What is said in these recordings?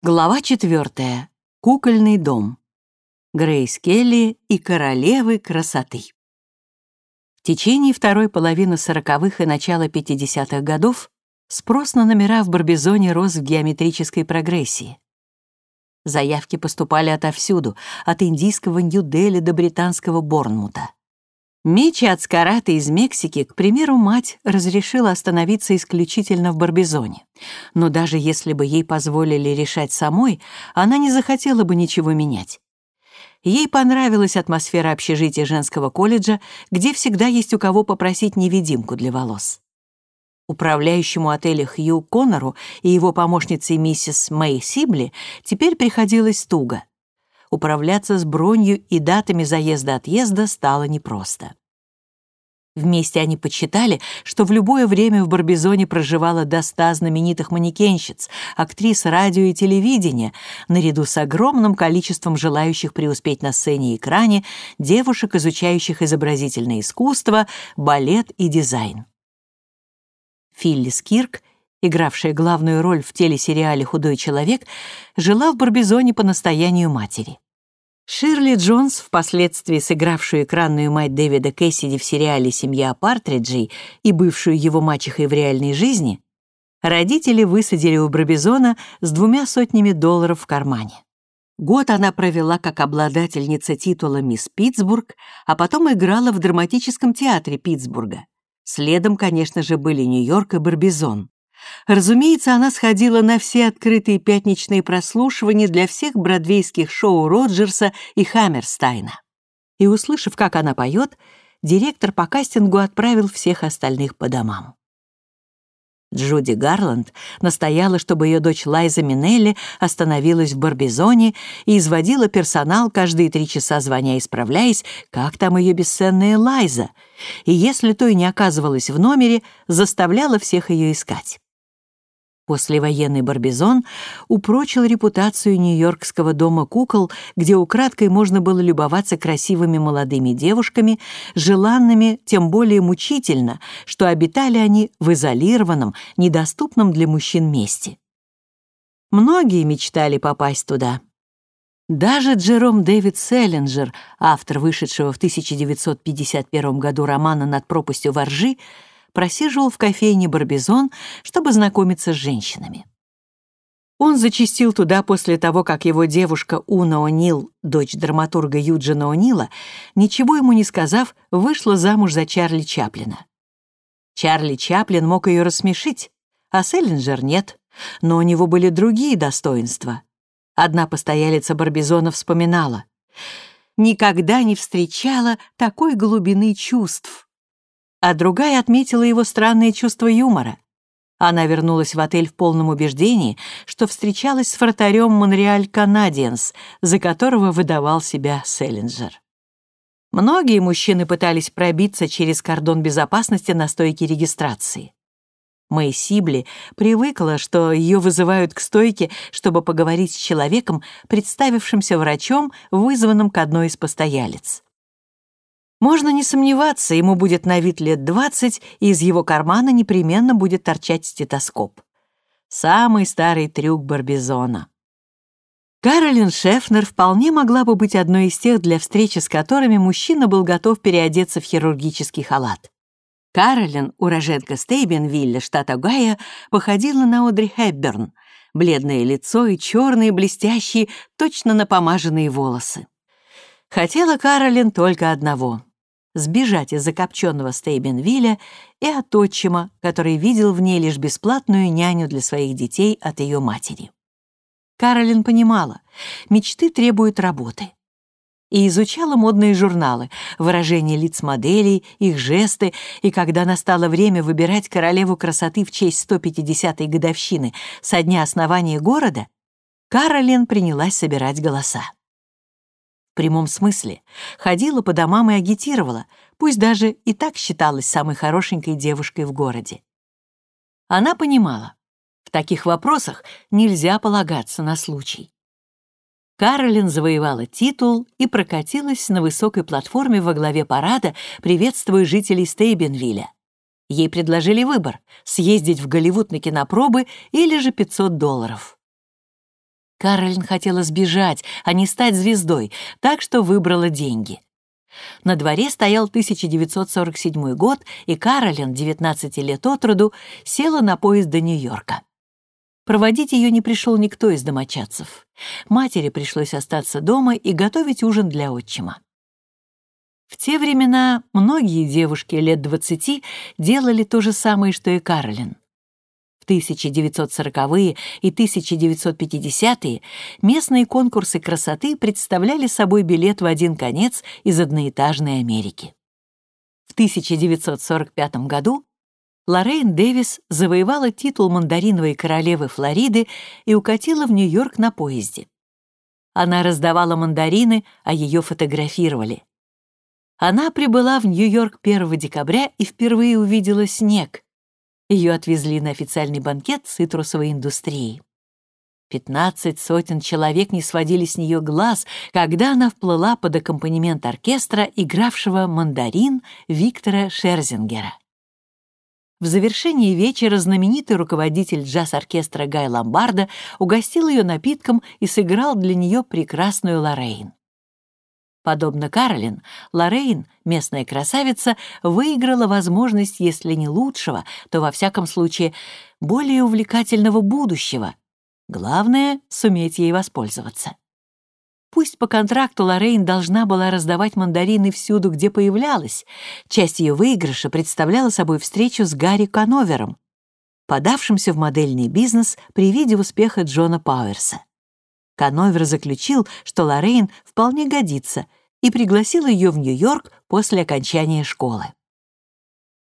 Глава четвертая. Кукольный дом. Грейс Келли и королевы красоты. В течение второй половины сороковых и начала пятидесятых годов спрос на номера в Барбизоне рос в геометрической прогрессии. Заявки поступали отовсюду, от индийского Нью-Дели до британского Борнмута. Мечи от Скарата из Мексики, к примеру, мать разрешила остановиться исключительно в Барбизоне. Но даже если бы ей позволили решать самой, она не захотела бы ничего менять. Ей понравилась атмосфера общежития женского колледжа, где всегда есть у кого попросить невидимку для волос. Управляющему отеля Хью Коннору и его помощнице миссис Мэй Сибли теперь приходилось туго управляться с бронью и датами заезда-отъезда стало непросто. Вместе они подсчитали, что в любое время в Барбизоне проживало до ста знаменитых манекенщиц, актрис радио и телевидения, наряду с огромным количеством желающих преуспеть на сцене и экране, девушек, изучающих изобразительное искусство, балет и дизайн. Филлис Кирк, игравшая главную роль в телесериале «Худой человек», жила в Барбизоне по настоянию матери. Ширли Джонс, впоследствии сыгравшую экранную мать Дэвида Кэссиди в сериале «Семья Партриджей» и бывшую его мачехой в реальной жизни, родители высадили у Барбизона с двумя сотнями долларов в кармане. Год она провела как обладательница титула «Мисс Питтсбург», а потом играла в драматическом театре Питтсбурга. Следом, конечно же, были Нью-Йорк и Барбизон. Разумеется, она сходила на все открытые пятничные прослушивания для всех бродвейских шоу Роджерса и Хаммерстайна. И, услышав, как она поет, директор по кастингу отправил всех остальных по домам. Джуди Гарланд настояла, чтобы ее дочь Лайза Минелли остановилась в Барбизоне и изводила персонал каждые три часа, звоня и справляясь, как там ее бесценная Лайза, и если то и не оказывалась в номере, заставляла всех ее искать. Послевоенный Барбизон упрочил репутацию Нью-Йоркского дома кукол, где украдкой можно было любоваться красивыми молодыми девушками, желанными, тем более мучительно, что обитали они в изолированном, недоступном для мужчин месте. Многие мечтали попасть туда. Даже Джером Дэвид Селлинджер, автор вышедшего в 1951 году романа «Над пропастью воржи», просиживал в кофейне «Барбизон», чтобы знакомиться с женщинами. Он зачастил туда после того, как его девушка Уна О'Нил, дочь драматурга Юджина О'Нила, ничего ему не сказав, вышла замуж за Чарли Чаплина. Чарли Чаплин мог ее рассмешить, а Селлинджер нет, но у него были другие достоинства. Одна постоялица Барбизона вспоминала. «Никогда не встречала такой глубины чувств, а другая отметила его странное чувство юмора. Она вернулась в отель в полном убеждении, что встречалась с вратарем Монреаль Канадиенс, за которого выдавал себя Селлинджер. Многие мужчины пытались пробиться через кордон безопасности на стойке регистрации. Мэй Сибли привыкла, что ее вызывают к стойке, чтобы поговорить с человеком, представившимся врачом, вызванным к одной из постоялец. Можно не сомневаться, ему будет на вид лет двадцать, и из его кармана непременно будет торчать стетоскоп. Самый старый трюк Барбизона. Каролин Шефнер вполне могла бы быть одной из тех, для встречи с которыми мужчина был готов переодеться в хирургический халат. Каролин, уроженка Стейбенвилля, штат Огайо, походила на Одри Хепберн, бледное лицо и черные блестящие, точно напомаженные волосы. Хотела Каролин только одного сбежать из закопченного Стейбенвилля и от отчима, который видел в ней лишь бесплатную няню для своих детей от ее матери. Каролин понимала, мечты требуют работы. И изучала модные журналы, выражения лиц моделей, их жесты, и когда настало время выбирать королеву красоты в честь 150-й годовщины со дня основания города, Каролин принялась собирать голоса прямом смысле, ходила по домам и агитировала, пусть даже и так считалась самой хорошенькой девушкой в городе. Она понимала, в таких вопросах нельзя полагаться на случай. Каролин завоевала титул и прокатилась на высокой платформе во главе парада, приветствуя жителей Стейбенвилля. Ей предложили выбор — съездить в Голливуд на кинопробы или же 500 долларов. Каролин хотела сбежать, а не стать звездой, так что выбрала деньги. На дворе стоял 1947 год, и Каролин, 19 лет от роду, села на поезд до Нью-Йорка. Проводить ее не пришел никто из домочадцев. Матери пришлось остаться дома и готовить ужин для отчима. В те времена многие девушки лет 20 делали то же самое, что и Каролин. 1940-е и 1950-е местные конкурсы красоты представляли собой билет в один конец из одноэтажной Америки. В 1945 году Лоррейн Дэвис завоевала титул мандариновой королевы Флориды и укатила в Нью-Йорк на поезде. Она раздавала мандарины, а ее фотографировали. Она прибыла в Нью-Йорк 1 декабря и впервые увидела снег — ее отвезли на официальный банкет цитрусовой индустрии. Пятнадцать сотен человек не сводили с нее глаз, когда она вплыла под аккомпанемент оркестра, игравшего мандарин Виктора Шерзингера. В завершении вечера знаменитый руководитель джаз-оркестра Гай Ломбарда угостил ее напитком и сыграл для нее прекрасную Лоррейн. Подобно Каролин, Лоррейн, местная красавица, выиграла возможность, если не лучшего, то, во всяком случае, более увлекательного будущего. Главное — суметь ей воспользоваться. Пусть по контракту Лоррейн должна была раздавать мандарины всюду, где появлялась, часть ее выигрыша представляла собой встречу с Гарри Кановером, подавшимся в модельный бизнес при виде успеха Джона Пауэрса. Кановер заключил, что Лоррейн вполне годится — и пригласил ее в Нью-Йорк после окончания школы.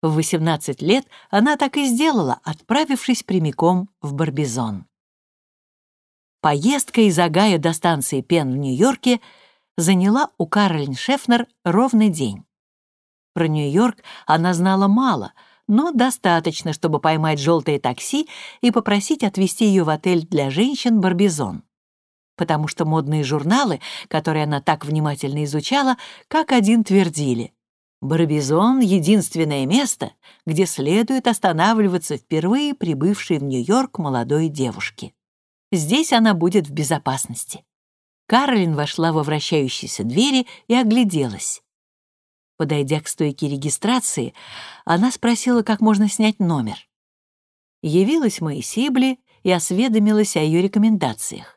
В 18 лет она так и сделала, отправившись прямиком в Барбизон. Поездка из Агая до станции Пен в Нью-Йорке заняла у Каролин Шефнер ровный день. Про Нью-Йорк она знала мало, но достаточно, чтобы поймать желтое такси и попросить отвезти ее в отель для женщин «Барбизон» потому что модные журналы, которые она так внимательно изучала, как один твердили. Барбизон — единственное место, где следует останавливаться впервые прибывшей в Нью-Йорк молодой девушке. Здесь она будет в безопасности. Каролин вошла во вращающиеся двери и огляделась. Подойдя к стойке регистрации, она спросила, как можно снять номер. Явилась Моисибли и осведомилась о ее рекомендациях.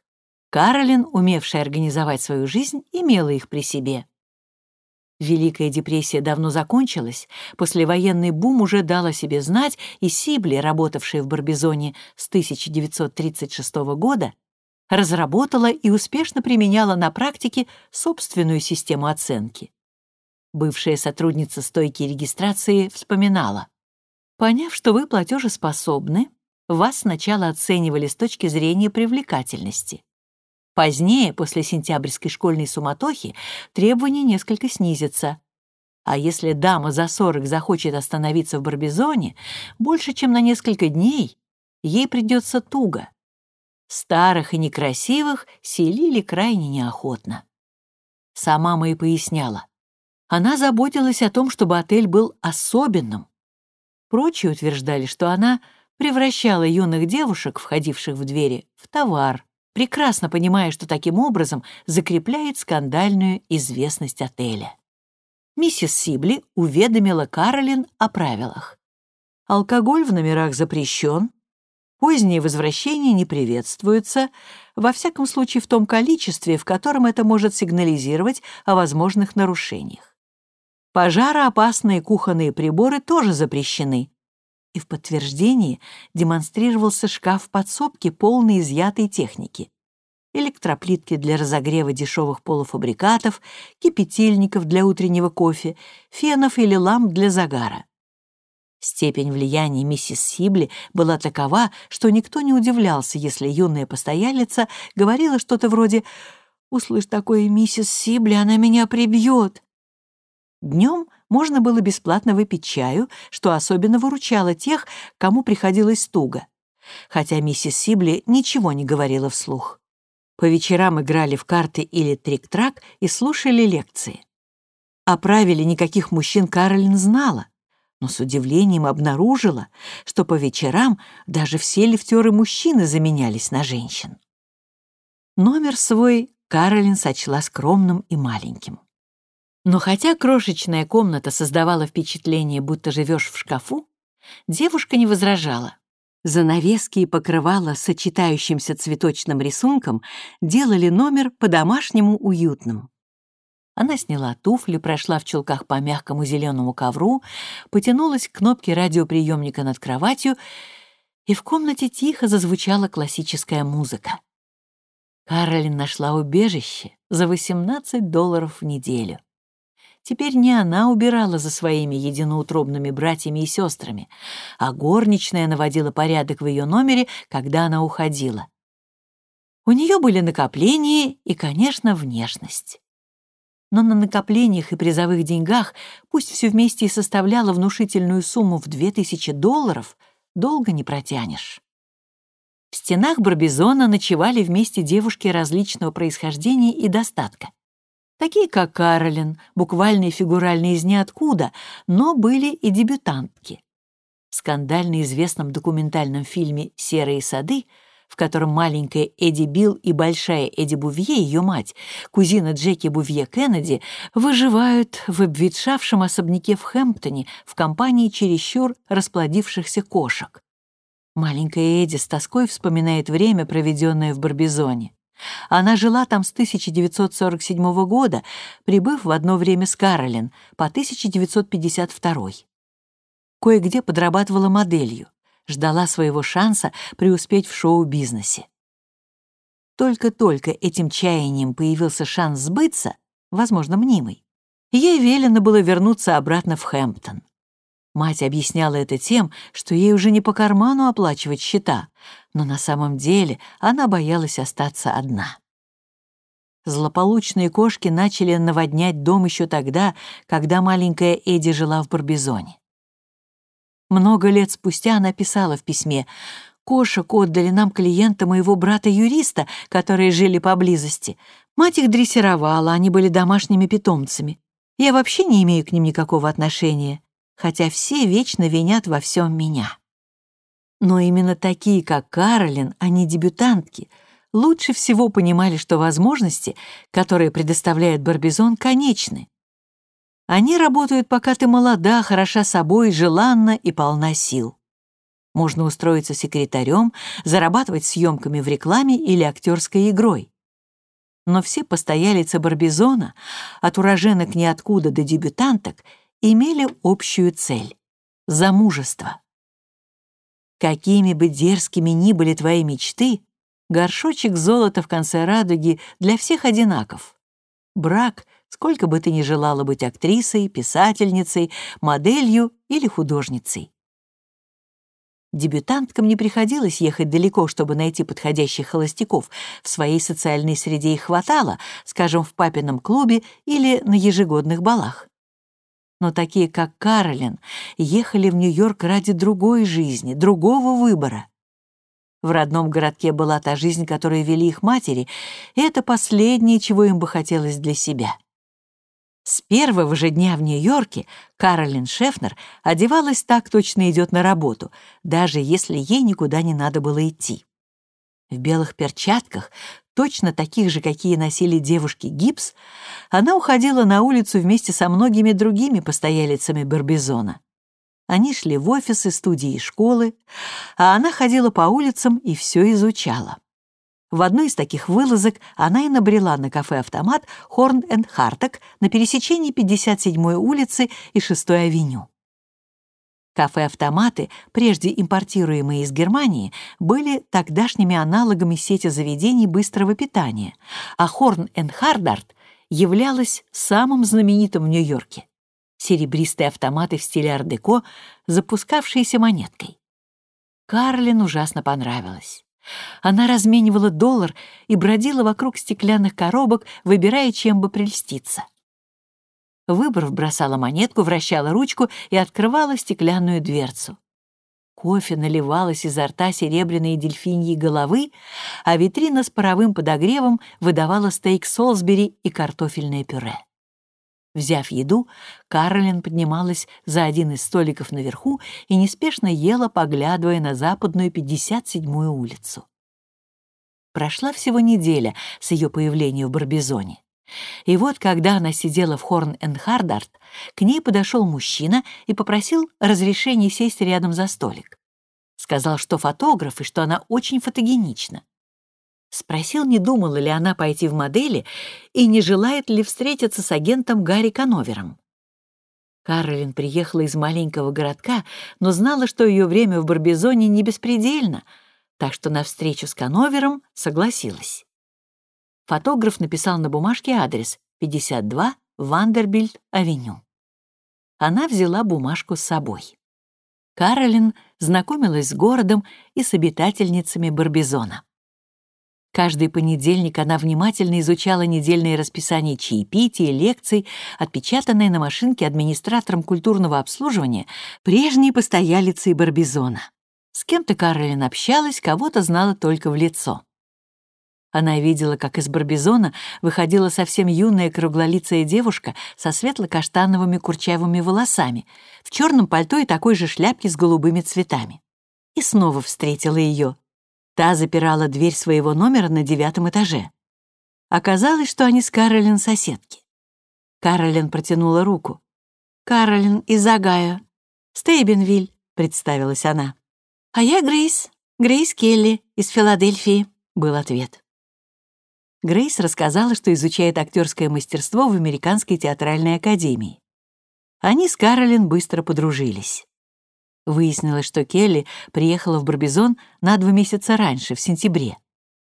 Каролин, умевшая организовать свою жизнь, имела их при себе. Великая депрессия давно закончилась, послевоенный бум уже дал о себе знать, и Сибли, работавшая в Барбизоне с 1936 года, разработала и успешно применяла на практике собственную систему оценки. Бывшая сотрудница стойки регистрации вспоминала. «Поняв, что вы платежеспособны, вас сначала оценивали с точки зрения привлекательности. Позднее, после сентябрьской школьной суматохи, требования несколько снизятся. А если дама за 40 захочет остановиться в Барбизоне, больше, чем на несколько дней, ей придется туго. Старых и некрасивых селили крайне неохотно. Сама Мэй поясняла. Она заботилась о том, чтобы отель был особенным. Прочие утверждали, что она превращала юных девушек, входивших в двери, в товар, прекрасно понимая, что таким образом закрепляет скандальную известность отеля. Миссис Сибли уведомила Каролин о правилах. Алкоголь в номерах запрещен, поздние возвращения не приветствуются, во всяком случае в том количестве, в котором это может сигнализировать о возможных нарушениях. Пожароопасные кухонные приборы тоже запрещены, и в подтверждении демонстрировался шкаф подсобки, полный изъятой техники. Электроплитки для разогрева дешевых полуфабрикатов, кипятильников для утреннего кофе, фенов или ламп для загара. Степень влияния миссис Сибли была такова, что никто не удивлялся, если юная постоялица говорила что-то вроде «Услышь такое, миссис Сибли, она меня прибьет». Днем можно было бесплатно выпить чаю, что особенно выручало тех, кому приходилось туго. Хотя миссис Сибли ничего не говорила вслух. По вечерам играли в карты или трик-трак и слушали лекции. О правиле никаких мужчин Каролин знала, но с удивлением обнаружила, что по вечерам даже все лифтеры мужчины заменялись на женщин. Номер свой Каролин сочла скромным и маленьким. Но хотя крошечная комната создавала впечатление, будто живешь в шкафу, девушка не возражала. Занавески и покрывала с сочетающимся цветочным рисунком делали номер по-домашнему уютным. Она сняла туфли, прошла в чулках по мягкому зеленому ковру, потянулась к кнопке радиоприемника над кроватью, и в комнате тихо зазвучала классическая музыка. Каролин нашла убежище за 18 долларов в неделю. Теперь не она убирала за своими единоутробными братьями и сестрами, а горничная наводила порядок в ее номере, когда она уходила. У нее были накопления и, конечно, внешность. Но на накоплениях и призовых деньгах, пусть все вместе и составляло внушительную сумму в 2000 долларов, долго не протянешь. В стенах Барбизона ночевали вместе девушки различного происхождения и достатка такие как Каролин, буквально и фигурально из ниоткуда, но были и дебютантки. В скандально известном документальном фильме «Серые сады» в котором маленькая Эдди Билл и большая Эдди Бувье, ее мать, кузина Джеки Бувье Кеннеди, выживают в обветшавшем особняке в Хэмптоне в компании чересчур расплодившихся кошек. Маленькая Эдди с тоской вспоминает время, проведенное в Барбизоне. Она жила там с 1947 года, прибыв в одно время с Каролин по 1952. Кое-где подрабатывала моделью, ждала своего шанса преуспеть в шоу-бизнесе. Только-только этим чаянием появился шанс сбыться, возможно, мнимый, ей велено было вернуться обратно в Хэмптон. Мать объясняла это тем, что ей уже не по карману оплачивать счета, но на самом деле она боялась остаться одна. Злополучные кошки начали наводнять дом еще тогда, когда маленькая Эдди жила в Барбизоне. Много лет спустя она писала в письме «Кошек отдали нам клиента моего брата-юриста, которые жили поблизости. Мать их дрессировала, они были домашними питомцами. Я вообще не имею к ним никакого отношения хотя все вечно винят во всем меня. Но именно такие, как Каролин, а не дебютантки, лучше всего понимали, что возможности, которые предоставляет Барбизон, конечны. Они работают, пока ты молода, хороша собой, желанна и полна сил. Можно устроиться секретарем, зарабатывать съемками в рекламе или актерской игрой. Но все постоялицы Барбизона, от уроженок ниоткуда до дебютанток, имели общую цель — замужество. Какими бы дерзкими ни были твои мечты, горшочек золота в конце радуги для всех одинаков. Брак, сколько бы ты ни желала быть актрисой, писательницей, моделью или художницей. Дебютанткам не приходилось ехать далеко, чтобы найти подходящих холостяков. В своей социальной среде их хватало, скажем, в папином клубе или на ежегодных балах но такие, как Каролин, ехали в Нью-Йорк ради другой жизни, другого выбора. В родном городке была та жизнь, которую вели их матери, и это последнее, чего им бы хотелось для себя. С первого же дня в Нью-Йорке Каролин Шефнер одевалась так, точно идет на работу, даже если ей никуда не надо было идти. В белых перчатках, точно таких же, какие носили девушки гипс, она уходила на улицу вместе со многими другими постоялицами Барбизона. Они шли в офисы, студии и школы, а она ходила по улицам и все изучала. В одной из таких вылазок она и набрела на кафе-автомат «Хорн энд Харток» на пересечении 57-й улицы и 6-й авеню. Кафе-автоматы, прежде импортируемые из Германии, были тогдашними аналогами сети заведений быстрого питания, а Хорн энд Хардарт являлась самым знаменитым в Нью-Йорке. Серебристые автоматы в стиле ар-деко, запускавшиеся монеткой. Карлин ужасно понравилось. Она разменивала доллар и бродила вокруг стеклянных коробок, выбирая, чем бы прельститься. Выбрав, бросала монетку, вращала ручку и открывала стеклянную дверцу. Кофе наливалось изо рта серебряные дельфиньи головы, а витрина с паровым подогревом выдавала стейк Солсбери и картофельное пюре. Взяв еду, Каролин поднималась за один из столиков наверху и неспешно ела, поглядывая на западную 57-ю улицу. Прошла всего неделя с ее появления в Барбизоне. И вот, когда она сидела в Хорн энд Хардарт, к ней подошел мужчина и попросил разрешения сесть рядом за столик. Сказал, что фотограф и что она очень фотогенична. Спросил, не думала ли она пойти в модели и не желает ли встретиться с агентом Гарри Кановером. Каролин приехала из маленького городка, но знала, что ее время в Барбизоне не беспредельно, так что на встречу с Кановером согласилась. Фотограф написал на бумажке адрес 52 Вандербильд-авеню. Она взяла бумажку с собой. Каролин знакомилась с городом и с обитательницами Барбизона. Каждый понедельник она внимательно изучала недельные расписания чаепитий, лекций, отпечатанные на машинке администратором культурного обслуживания прежней постоялицей Барбизона. С кем-то Каролин общалась, кого-то знала только в лицо. Она видела, как из Барбизона выходила совсем юная круглолицая девушка со светло-каштановыми курчавыми волосами, в черном пальто и такой же шляпке с голубыми цветами. И снова встретила ее. Та запирала дверь своего номера на девятом этаже. Оказалось, что они с Каролин соседки. Каролин протянула руку. «Каролин из Агая. Стейбенвиль», — представилась она. «А я Грейс, Грейс Келли из Филадельфии», — был ответ. Грейс рассказала, что изучает актерское мастерство в Американской театральной академии. Они с Каролин быстро подружились. Выяснилось, что Келли приехала в Барбизон на два месяца раньше, в сентябре.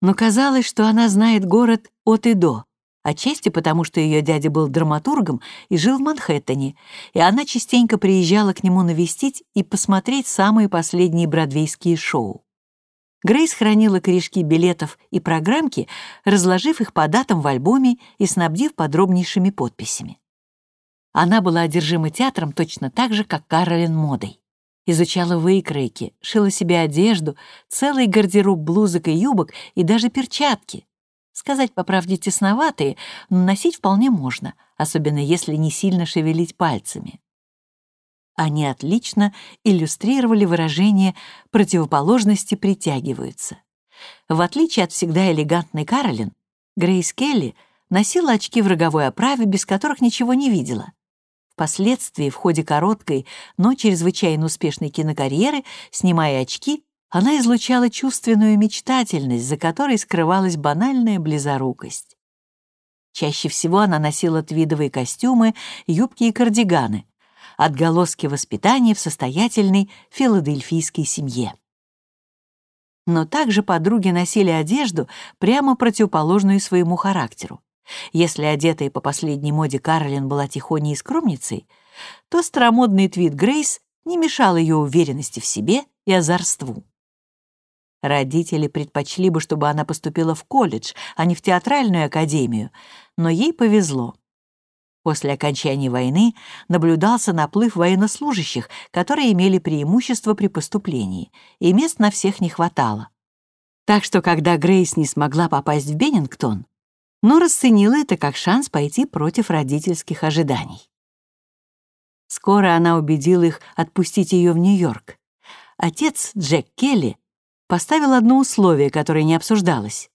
Но казалось, что она знает город от и до, отчасти потому, что ее дядя был драматургом и жил в Манхэттене, и она частенько приезжала к нему навестить и посмотреть самые последние бродвейские шоу. Грейс хранила корешки билетов и программки, разложив их по датам в альбоме и снабдив подробнейшими подписями. Она была одержима театром точно так же, как Каролин модой. Изучала выкройки, шила себе одежду, целый гардероб блузок и юбок и даже перчатки. Сказать по правде тесноватые, но носить вполне можно, особенно если не сильно шевелить пальцами. Они отлично иллюстрировали выражение «противоположности притягиваются». В отличие от всегда элегантной Каролин, Грейс Келли носила очки в роговой оправе, без которых ничего не видела. Впоследствии, в ходе короткой, но чрезвычайно успешной кинокарьеры, снимая очки, она излучала чувственную мечтательность, за которой скрывалась банальная близорукость. Чаще всего она носила твидовые костюмы, юбки и кардиганы, отголоски воспитания в состоятельной филадельфийской семье. Но также подруги носили одежду, прямо противоположную своему характеру. Если одетая по последней моде Каролин была тихоней и скромницей, то старомодный твит Грейс не мешал ее уверенности в себе и озорству. Родители предпочли бы, чтобы она поступила в колледж, а не в театральную академию, но ей повезло. После окончания войны наблюдался наплыв военнослужащих, которые имели преимущество при поступлении, и мест на всех не хватало. Так что, когда Грейс не смогла попасть в Беннингтон, но расценила это как шанс пойти против родительских ожиданий. Скоро она убедила их отпустить ее в Нью-Йорк. Отец, Джек Келли, поставил одно условие, которое не обсуждалось.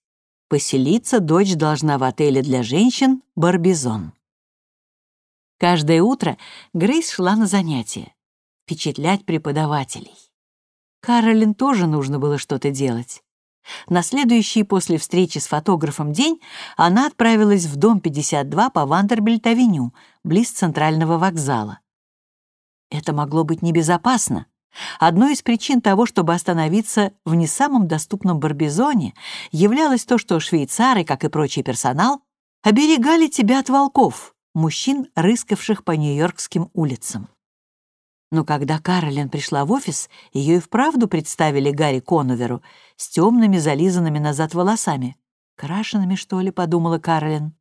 Поселиться дочь должна в отеле для женщин «Барбизон». Каждое утро Грейс шла на занятия, впечатлять преподавателей. Каролин тоже нужно было что-то делать. На следующий после встречи с фотографом день она отправилась в дом 52 по Вандербильт-авеню, близ центрального вокзала. Это могло быть небезопасно. Одной из причин того, чтобы остановиться в не самом доступном Барбизоне, являлось то, что швейцары, как и прочий персонал, оберегали тебя от волков, мужчин, рыскавших по нью-йоркским улицам. Но когда Каролин пришла в офис, ее и вправду представили Гарри Коноверу с темными, зализанными назад волосами. «Крашенными, что ли?» — подумала Каролин.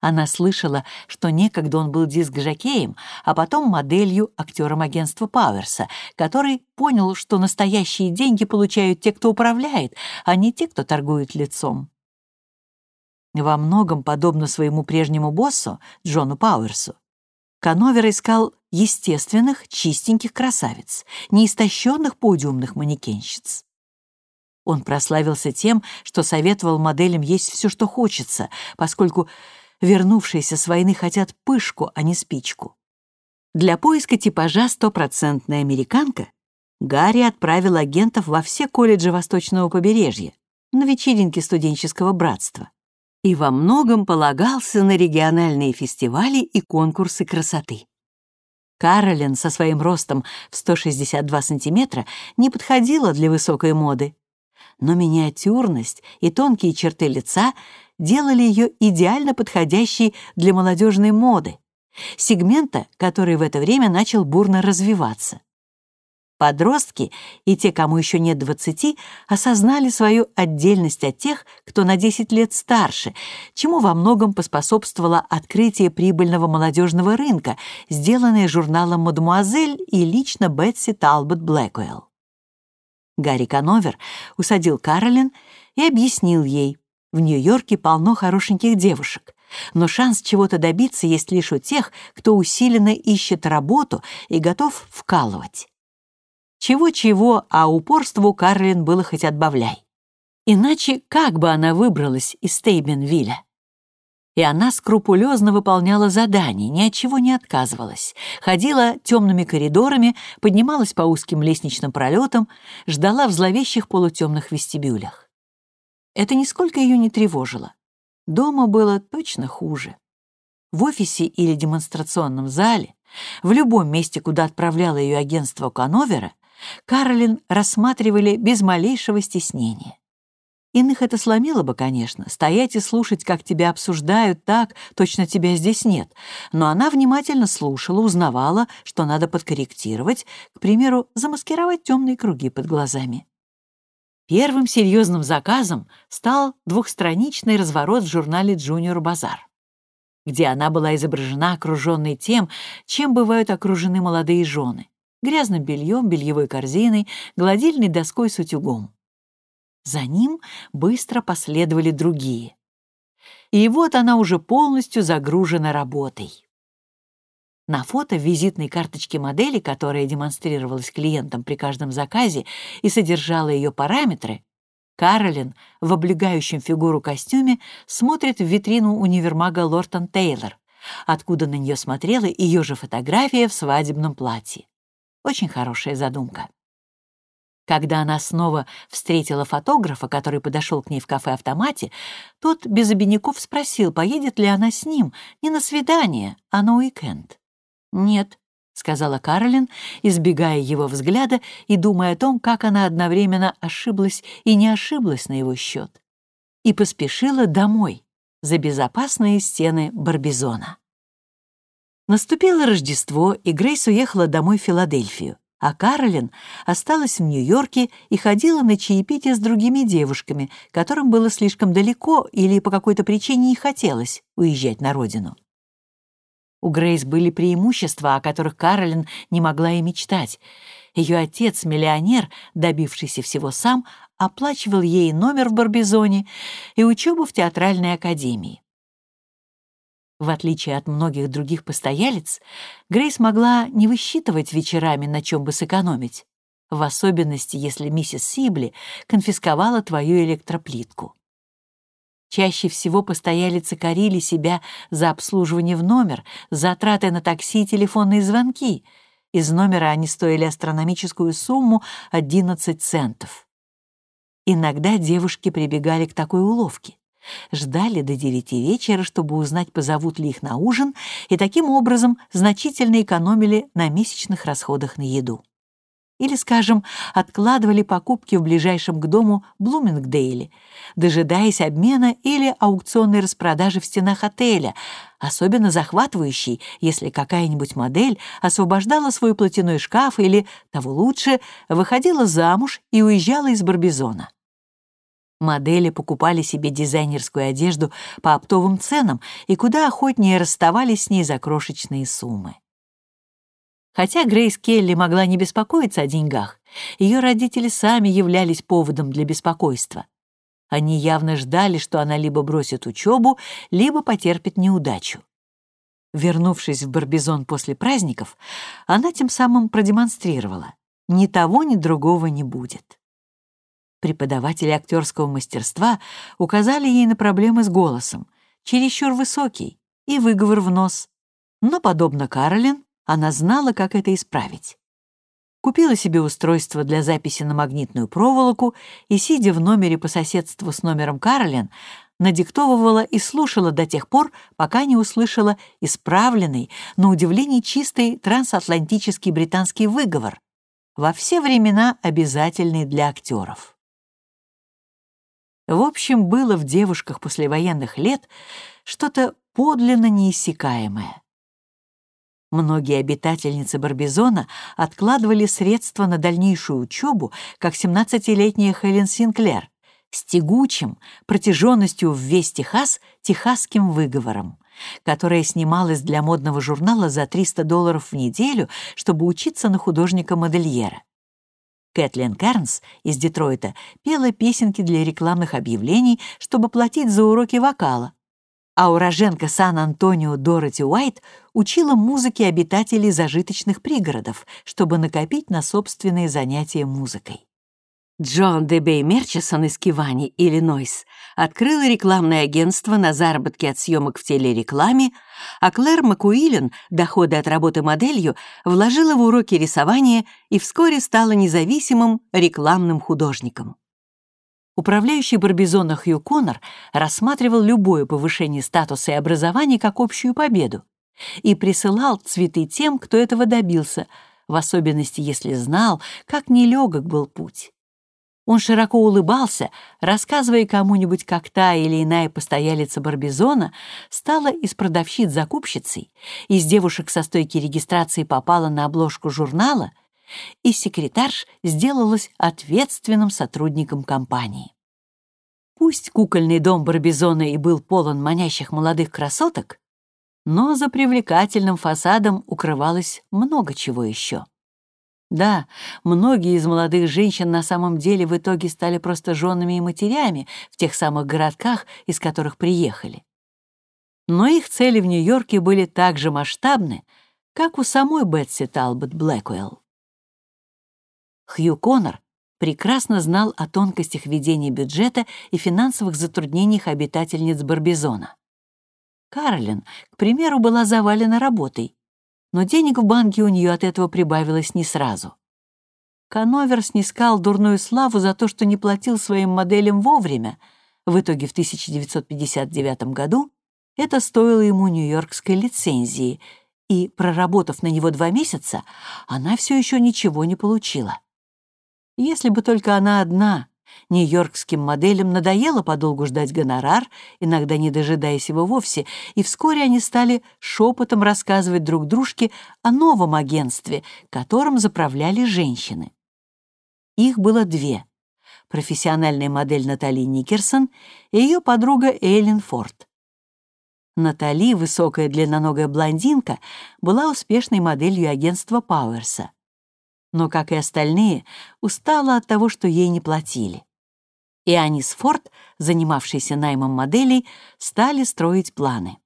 Она слышала, что некогда он был диск-жокеем, а потом моделью актером агентства Пауэрса, который понял, что настоящие деньги получают те, кто управляет, а не те, кто торгует лицом. Во многом, подобно своему прежнему боссу, Джону Пауэрсу, Кановер искал естественных, чистеньких красавиц, неистощенных подиумных манекенщиц. Он прославился тем, что советовал моделям есть все, что хочется, поскольку вернувшиеся с войны хотят пышку, а не спичку. Для поиска типажа «стопроцентная американка» Гарри отправил агентов во все колледжи Восточного побережья на вечеринки студенческого братства и во многом полагался на региональные фестивали и конкурсы красоты. Каролин со своим ростом в 162 сантиметра не подходила для высокой моды, но миниатюрность и тонкие черты лица делали ее идеально подходящей для молодежной моды, сегмента, который в это время начал бурно развиваться. Подростки и те, кому еще нет двадцати, осознали свою отдельность от тех, кто на 10 лет старше, чему во многом поспособствовало открытие прибыльного молодежного рынка, сделанное журналом «Мадемуазель» и лично Бетси Талбот Блэквелл. Гарри Кановер усадил Каролин и объяснил ей, в Нью-Йорке полно хорошеньких девушек, но шанс чего-то добиться есть лишь у тех, кто усиленно ищет работу и готов вкалывать. Чего-чего, а упорству Карлин было хоть отбавляй. Иначе как бы она выбралась из Стейбенвилля? И она скрупулезно выполняла задания, ни от чего не отказывалась. Ходила темными коридорами, поднималась по узким лестничным пролетам, ждала в зловещих полутемных вестибюлях. Это нисколько ее не тревожило. Дома было точно хуже. В офисе или демонстрационном зале, в любом месте, куда отправляло ее агентство Кановера, Каролин рассматривали без малейшего стеснения. Иных это сломило бы, конечно, стоять и слушать, как тебя обсуждают так, точно тебя здесь нет. Но она внимательно слушала, узнавала, что надо подкорректировать, к примеру, замаскировать темные круги под глазами. Первым серьезным заказом стал двухстраничный разворот в журнале «Джуниор Базар», где она была изображена окруженной тем, чем бывают окружены молодые жены грязным бельем, бельевой корзиной, гладильной доской с утюгом. За ним быстро последовали другие. И вот она уже полностью загружена работой. На фото визитной карточке модели, которая демонстрировалась клиентам при каждом заказе и содержала ее параметры, Каролин в облегающем фигуру костюме смотрит в витрину универмага Лортон Тейлор, откуда на нее смотрела ее же фотография в свадебном платье. Очень хорошая задумка. Когда она снова встретила фотографа, который подошел к ней в кафе-автомате, тот без обиняков спросил, поедет ли она с ним не на свидание, а на уикенд. «Нет», — сказала Каролин, избегая его взгляда и думая о том, как она одновременно ошиблась и не ошиблась на его счет, и поспешила домой, за безопасные стены Барбизона. Наступило Рождество, и Грейс уехала домой в Филадельфию, а Каролин осталась в Нью-Йорке и ходила на чаепитие с другими девушками, которым было слишком далеко или по какой-то причине не хотелось уезжать на родину. У Грейс были преимущества, о которых Каролин не могла и мечтать. Ее отец, миллионер, добившийся всего сам, оплачивал ей номер в Барбизоне и учебу в театральной академии. В отличие от многих других постоялец, Грейс могла не высчитывать вечерами, на чем бы сэкономить, в особенности, если миссис Сибли конфисковала твою электроплитку. Чаще всего постоялицы корили себя за обслуживание в номер, затраты на такси и телефонные звонки. Из номера они стоили астрономическую сумму 11 центов. Иногда девушки прибегали к такой уловке. Ждали до девяти вечера, чтобы узнать, позовут ли их на ужин, и таким образом значительно экономили на месячных расходах на еду. Или, скажем, откладывали покупки в ближайшем к дому Блумингдейле, дожидаясь обмена или аукционной распродажи в стенах отеля, особенно захватывающей, если какая-нибудь модель освобождала свой платяной шкаф или, того лучше, выходила замуж и уезжала из Барбизона. Модели покупали себе дизайнерскую одежду по оптовым ценам и куда охотнее расставались с ней за крошечные суммы. Хотя Грейс Келли могла не беспокоиться о деньгах, ее родители сами являлись поводом для беспокойства. Они явно ждали, что она либо бросит учебу, либо потерпит неудачу. Вернувшись в Барбизон после праздников, она тем самым продемонстрировала — ни того, ни другого не будет. Преподаватели актерского мастерства указали ей на проблемы с голосом, чересчур высокий и выговор в нос. Но, подобно Каролин, она знала, как это исправить. Купила себе устройство для записи на магнитную проволоку и, сидя в номере по соседству с номером Каролин, надиктовывала и слушала до тех пор, пока не услышала исправленный, на удивление чистый трансатлантический британский выговор, во все времена обязательный для актеров. В общем, было в девушках послевоенных лет что-то подлинно неиссякаемое. Многие обитательницы Барбизона откладывали средства на дальнейшую учебу, как 17-летняя Хелен Синклер, с тягучим, протяженностью в весь Техас, техасским выговором, которая снималась для модного журнала за 300 долларов в неделю, чтобы учиться на художника-модельера. Кэтлин Кернс из Детройта пела песенки для рекламных объявлений, чтобы платить за уроки вокала, а уроженка Сан-Антонио Дороти Уайт учила музыке обитателей зажиточных пригородов, чтобы накопить на собственные занятия музыкой. Джон Дебей Мерчисон из Кивани, Иллинойс, открыл рекламное агентство на заработки от съемок в телерекламе, а Клэр Макуилен доходы от работы моделью вложила в уроки рисования и вскоре стала независимым рекламным художником. Управляющий Барбизона Хью Коннор рассматривал любое повышение статуса и образования как общую победу и присылал цветы тем, кто этого добился, в особенности если знал, как нелегок был путь. Он широко улыбался, рассказывая кому-нибудь, как та или иная постоялица Барбизона стала из продавщиц закупщицей, из девушек со стойки регистрации попала на обложку журнала, и секретарш сделалась ответственным сотрудником компании. Пусть кукольный дом Барбизона и был полон манящих молодых красоток, но за привлекательным фасадом укрывалось много чего еще. Да, многие из молодых женщин на самом деле в итоге стали просто женами и матерями в тех самых городках, из которых приехали. Но их цели в Нью-Йорке были так же масштабны, как у самой Бетси Талбот Блэквелл. Хью Коннор прекрасно знал о тонкостях ведения бюджета и финансовых затруднениях обитательниц Барбизона. Каролин, к примеру, была завалена работой, но денег в банке у нее от этого прибавилось не сразу. Кановер снискал дурную славу за то, что не платил своим моделям вовремя. В итоге в 1959 году это стоило ему нью-йоркской лицензии, и, проработав на него два месяца, она все еще ничего не получила. Если бы только она одна Нью-Йоркским моделям надоело подолгу ждать гонорар, иногда не дожидаясь его вовсе, и вскоре они стали шепотом рассказывать друг дружке о новом агентстве, которым заправляли женщины. Их было две — профессиональная модель Натали Никерсон и ее подруга Эйлин Форд. Натали, высокая длинноногая блондинка, была успешной моделью агентства Пауэрса но, как и остальные, устала от того, что ей не платили. И Анис Форд, занимавшийся наймом моделей, стали строить планы.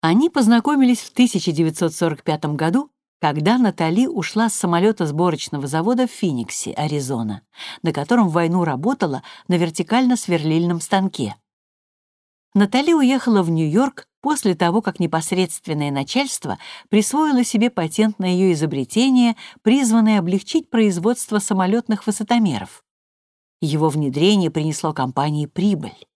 Они познакомились в 1945 году, когда Натали ушла с самолета сборочного завода в Финиксе, Аризона, на котором в войну работала на вертикально-сверлильном станке. Натали уехала в Нью-Йорк после того, как непосредственное начальство присвоило себе патент на ее изобретение, призванное облегчить производство самолетных высотомеров. Его внедрение принесло компании прибыль.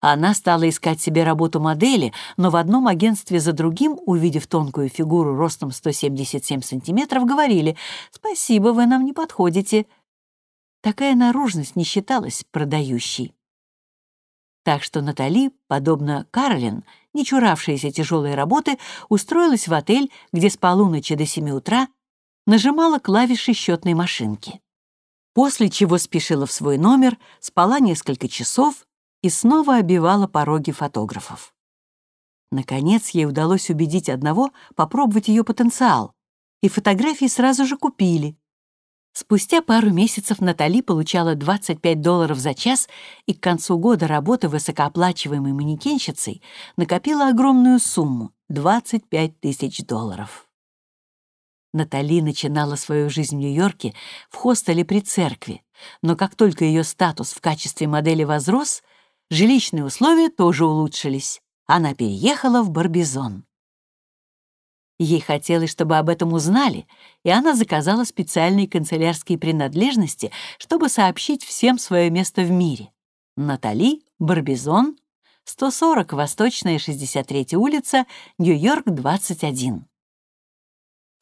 Она стала искать себе работу модели, но в одном агентстве за другим, увидев тонкую фигуру ростом 177 сантиметров, говорили «Спасибо, вы нам не подходите». Такая наружность не считалась продающей. Так что Натали, подобно Каролин, не чуравшаяся тяжелой работы, устроилась в отель, где с полуночи до семи утра нажимала клавиши счетной машинки. После чего спешила в свой номер, спала несколько часов и снова обивала пороги фотографов. Наконец ей удалось убедить одного попробовать ее потенциал, и фотографии сразу же купили, Спустя пару месяцев Натали получала 25 долларов за час и к концу года работы высокооплачиваемой манекенщицей накопила огромную сумму — 25 тысяч долларов. Натали начинала свою жизнь в Нью-Йорке в хостеле при церкви, но как только ее статус в качестве модели возрос, жилищные условия тоже улучшились. Она переехала в Барбизон. Ей хотелось, чтобы об этом узнали, и она заказала специальные канцелярские принадлежности, чтобы сообщить всем свое место в мире. Натали, Барбизон, 140 Восточная 63 улица, Нью-Йорк, 21.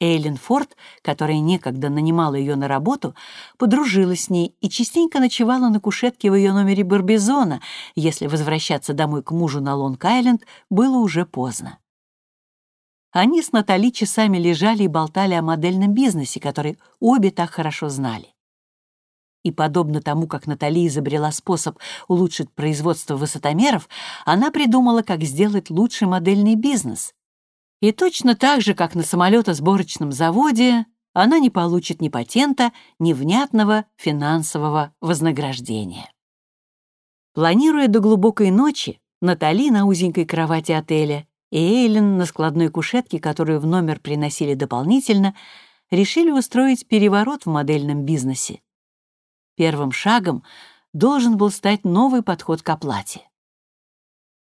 Эйлин Форд, которая некогда нанимала ее на работу, подружилась с ней и частенько ночевала на кушетке в ее номере Барбизона, если возвращаться домой к мужу на Лонг-Айленд было уже поздно. Они с Натали часами лежали и болтали о модельном бизнесе, который обе так хорошо знали. И подобно тому, как Натали изобрела способ улучшить производство высотомеров, она придумала, как сделать лучший модельный бизнес. И точно так же, как на самолетосборочном заводе, она не получит ни патента, ни внятного финансового вознаграждения. Планируя до глубокой ночи, Натали на узенькой кровати отеля и Эйлин на складной кушетке, которую в номер приносили дополнительно, решили устроить переворот в модельном бизнесе. Первым шагом должен был стать новый подход к оплате.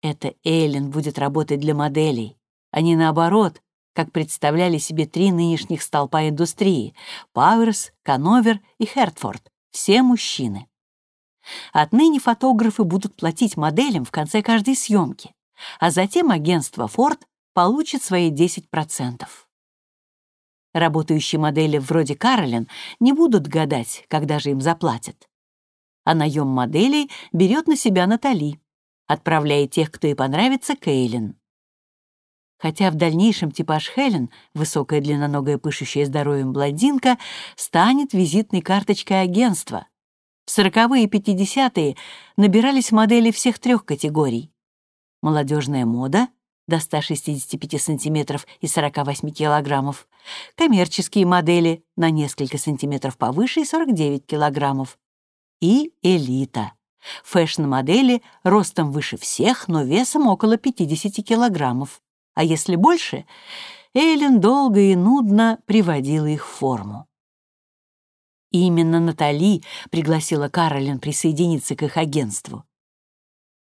Это Эйлин будет работать для моделей, а не наоборот, как представляли себе три нынешних столпа индустрии — Пауэрс, Кановер и Хертфорд, все мужчины. Отныне фотографы будут платить моделям в конце каждой съемки, а затем агентство Ford получит свои 10%. Работающие модели вроде Каролин не будут гадать, когда же им заплатят. А наем моделей берет на себя Натали, отправляя тех, кто ей понравится, Кейлин. Хотя в дальнейшем типаж Хелен, высокая длинноногая пышущая здоровьем блондинка, станет визитной карточкой агентства. В сороковые и пятидесятые набирались модели всех трех категорий. Молодежная мода, до 165 сантиметров и 48 килограммов, коммерческие модели на несколько сантиметров повыше и 49 килограммов, и элита. Фэшн-модели ростом выше всех, но весом около 50 килограммов. А если больше, Эйлин долго и нудно приводила их в форму. именно Натали пригласила Каролин присоединиться к их агентству.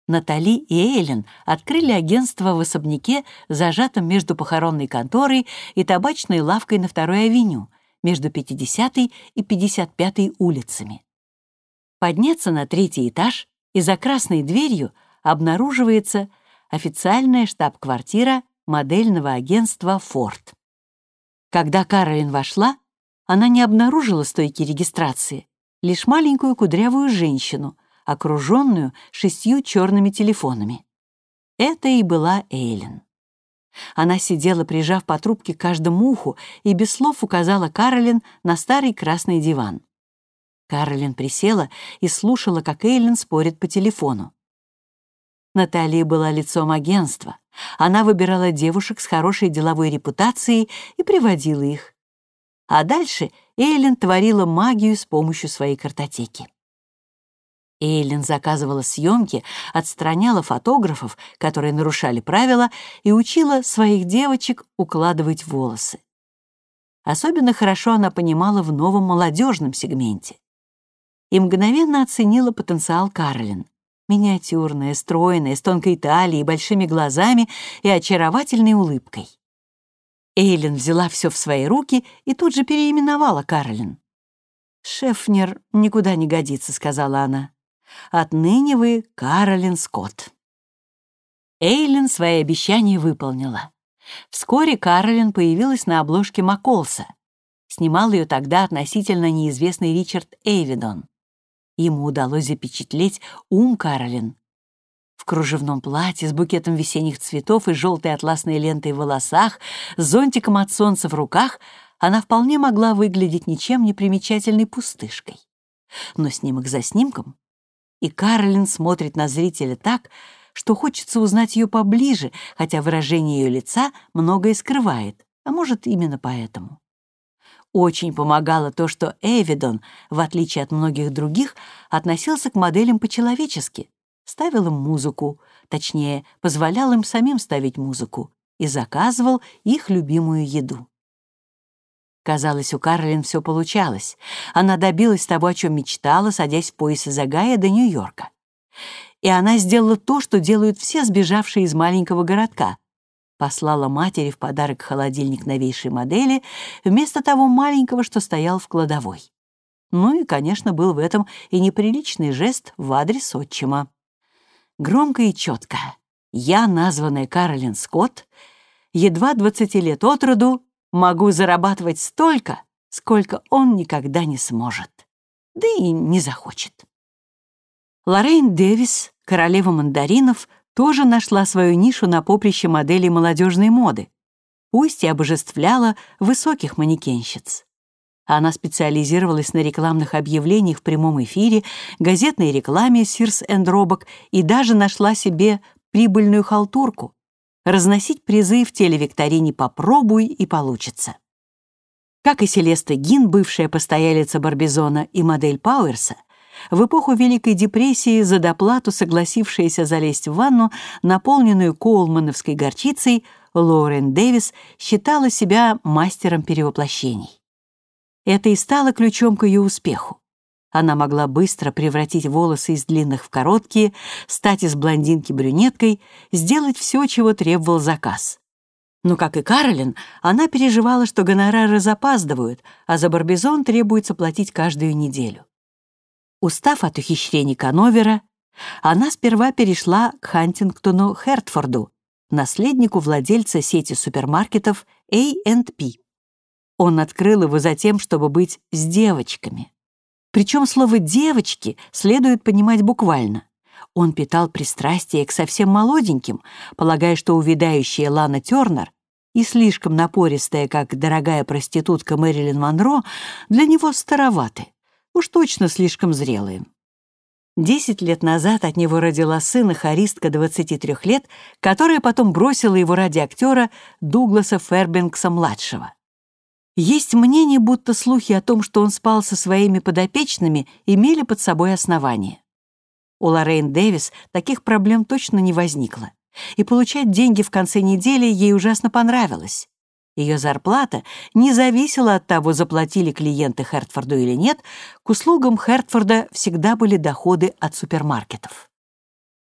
Натали и Эйлин открыли агентство в особняке, зажатом между похоронной конторой и табачной лавкой на Второй авеню, между 50-й и 55-й улицами. Подняться на третий этаж, и за красной дверью обнаруживается официальная штаб-квартира модельного агентства «Форд». Когда Каролин вошла, она не обнаружила стойки регистрации, лишь маленькую кудрявую женщину — окруженную шестью черными телефонами. Это и была Эйлин. Она сидела, прижав по трубке каждому уху, и без слов указала Каролин на старый красный диван. Каролин присела и слушала, как Эйлин спорит по телефону. Наталья была лицом агентства. Она выбирала девушек с хорошей деловой репутацией и приводила их. А дальше Эйлин творила магию с помощью своей картотеки. Эйлин заказывала съемки, отстраняла фотографов, которые нарушали правила, и учила своих девочек укладывать волосы. Особенно хорошо она понимала в новом молодежном сегменте. И мгновенно оценила потенциал Каролин. Миниатюрная, стройная, с тонкой талией, большими глазами и очаровательной улыбкой. Эйлин взяла все в свои руки и тут же переименовала Каролин. «Шефнер никуда не годится», — сказала она. Отныне вы Каролин Скотт». Эйлин свои обещания выполнила. Вскоре Каролин появилась на обложке Маколса. Снимал ее тогда относительно неизвестный Ричард Эйвидон. Ему удалось запечатлеть ум Каролин. В кружевном платье с букетом весенних цветов и желтой атласной лентой в волосах, с зонтиком от солнца в руках она вполне могла выглядеть ничем не примечательной пустышкой. Но снимок за снимком и Каролин смотрит на зрителя так, что хочется узнать ее поближе, хотя выражение ее лица многое скрывает, а может, именно поэтому. Очень помогало то, что Эвидон, в отличие от многих других, относился к моделям по-человечески, ставил им музыку, точнее, позволял им самим ставить музыку и заказывал их любимую еду. Казалось, у Карлин все получалось. Она добилась того, о чем мечтала, садясь в пояс из Агая до Нью-Йорка. И она сделала то, что делают все сбежавшие из маленького городка. Послала матери в подарок холодильник новейшей модели вместо того маленького, что стоял в кладовой. Ну и, конечно, был в этом и неприличный жест в адрес отчима. Громко и четко. Я, названная Каролин Скотт, едва 20 лет от роду, могу зарабатывать столько, сколько он никогда не сможет. Да и не захочет. Лоррейн Дэвис, королева мандаринов, тоже нашла свою нишу на поприще моделей молодежной моды. Пусть и обожествляла высоких манекенщиц. Она специализировалась на рекламных объявлениях в прямом эфире, газетной рекламе Roebuck и даже нашла себе прибыльную халтурку разносить призы в телевикторине «Попробуй» и получится. Как и Селеста Гин, бывшая постоялица Барбизона и модель Пауэрса, в эпоху Великой депрессии за доплату согласившаяся залезть в ванну, наполненную коулмановской горчицей, Лорен Дэвис считала себя мастером перевоплощений. Это и стало ключом к ее успеху. Она могла быстро превратить волосы из длинных в короткие, стать из блондинки брюнеткой, сделать все, чего требовал заказ. Но, как и Каролин, она переживала, что гонорары запаздывают, а за Барбизон требуется платить каждую неделю. Устав от ухищрений Кановера, она сперва перешла к Хантингтону Хертфорду, наследнику владельца сети супермаркетов A&P. Он открыл его за тем, чтобы быть с девочками. Причем слово «девочки» следует понимать буквально. Он питал пристрастие к совсем молоденьким, полагая, что увядающая Лана Тернер и слишком напористая, как дорогая проститутка Мэрилин Монро, для него староваты, уж точно слишком зрелые. Десять лет назад от него родила сына хористка 23 лет, которая потом бросила его ради актера Дугласа Фербенкса-младшего. Есть мнение, будто слухи о том, что он спал со своими подопечными, имели под собой основание. У Лоррейн Дэвис таких проблем точно не возникло, и получать деньги в конце недели ей ужасно понравилось. Ее зарплата не зависела от того, заплатили клиенты Хертфорду или нет, к услугам Хертфорда всегда были доходы от супермаркетов.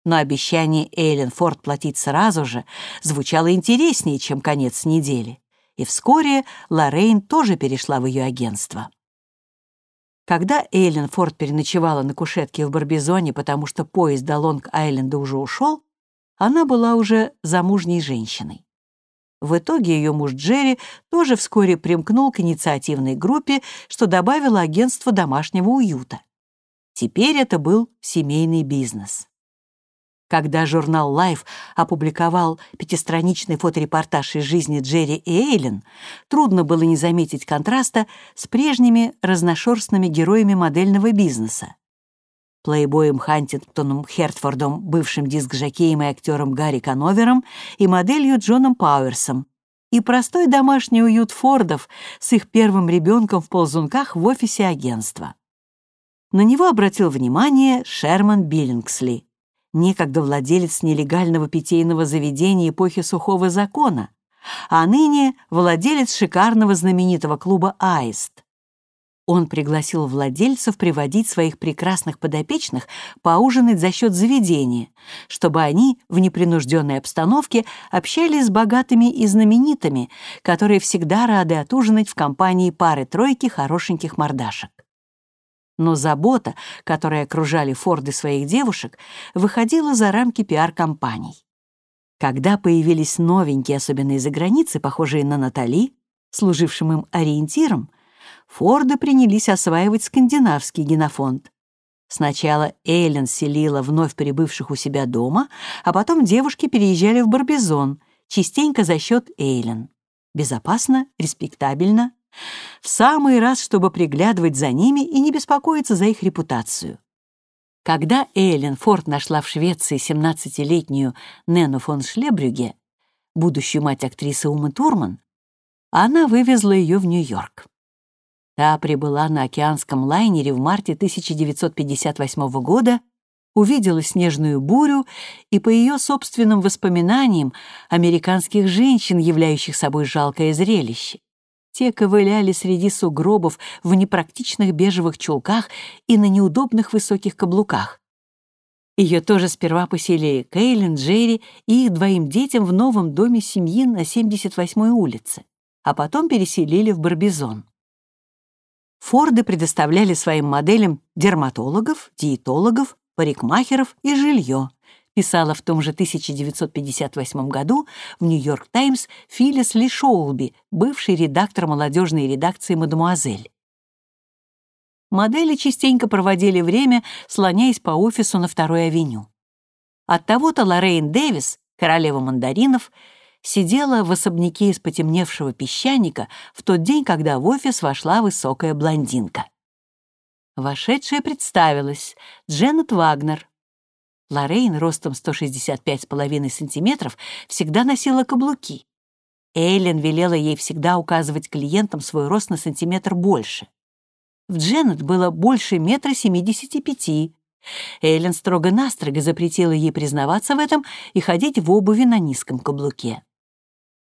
Но обещание Эйлен Форд платить сразу же звучало интереснее, чем конец недели и вскоре Лоррейн тоже перешла в ее агентство. Когда Эйлен Форд переночевала на кушетке в Барбизоне, потому что поезд до Лонг-Айленда уже ушел, она была уже замужней женщиной. В итоге ее муж Джерри тоже вскоре примкнул к инициативной группе, что добавило агентству домашнего уюта. Теперь это был семейный бизнес. Когда журнал Life опубликовал пятистраничный фоторепортаж из жизни Джерри и Эйлен, трудно было не заметить контраста с прежними разношерстными героями модельного бизнеса. Плейбоем Хантингтоном Хертфордом, бывшим диск-жокеем и актером Гарри Кановером и моделью Джоном Пауэрсом, и простой домашний уют Фордов с их первым ребенком в ползунках в офисе агентства. На него обратил внимание Шерман Биллингсли — некогда владелец нелегального питейного заведения эпохи сухого закона, а ныне владелец шикарного знаменитого клуба «Аист». Он пригласил владельцев приводить своих прекрасных подопечных поужинать за счет заведения, чтобы они в непринужденной обстановке общались с богатыми и знаменитыми, которые всегда рады отужинать в компании пары-тройки хорошеньких мордашек но забота, которой окружали Форды своих девушек, выходила за рамки пиар-компаний. Когда появились новенькие, особенно из-за границы, похожие на Натали, служившим им ориентиром, Форды принялись осваивать скандинавский генофонд. Сначала Эйлен селила вновь прибывших у себя дома, а потом девушки переезжали в Барбизон, частенько за счет Эйлен. Безопасно, респектабельно, в самый раз, чтобы приглядывать за ними и не беспокоиться за их репутацию. Когда Эйлен Форд нашла в Швеции 17-летнюю Нену фон Шлебрюге, будущую мать актрисы Умы Турман, она вывезла ее в Нью-Йорк. Та прибыла на океанском лайнере в марте 1958 года, увидела снежную бурю и, по ее собственным воспоминаниям, американских женщин, являющих собой жалкое зрелище. Те ковыляли среди сугробов в непрактичных бежевых чулках и на неудобных высоких каблуках. Ее тоже сперва поселили Кейлин, Джерри и их двоим детям в новом доме семьи на 78-й улице, а потом переселили в Барбизон. Форды предоставляли своим моделям дерматологов, диетологов, парикмахеров и жилье, писала в том же 1958 году в «Нью-Йорк Таймс» Филлис Ли Шоулби, бывший редактор молодежной редакции «Мадемуазель». Модели частенько проводили время, слоняясь по офису на Второй авеню. Оттого-то Лоррейн Дэвис, королева мандаринов, сидела в особняке из потемневшего песчаника в тот день, когда в офис вошла высокая блондинка. Вошедшая представилась — Дженнет Вагнер. Лоррейн ростом 165,5 сантиметров всегда носила каблуки. Эйлен велела ей всегда указывать клиентам свой рост на сантиметр больше. В Дженнет было больше метра семидесяти пяти. Эйлен строго-настрого запретила ей признаваться в этом и ходить в обуви на низком каблуке.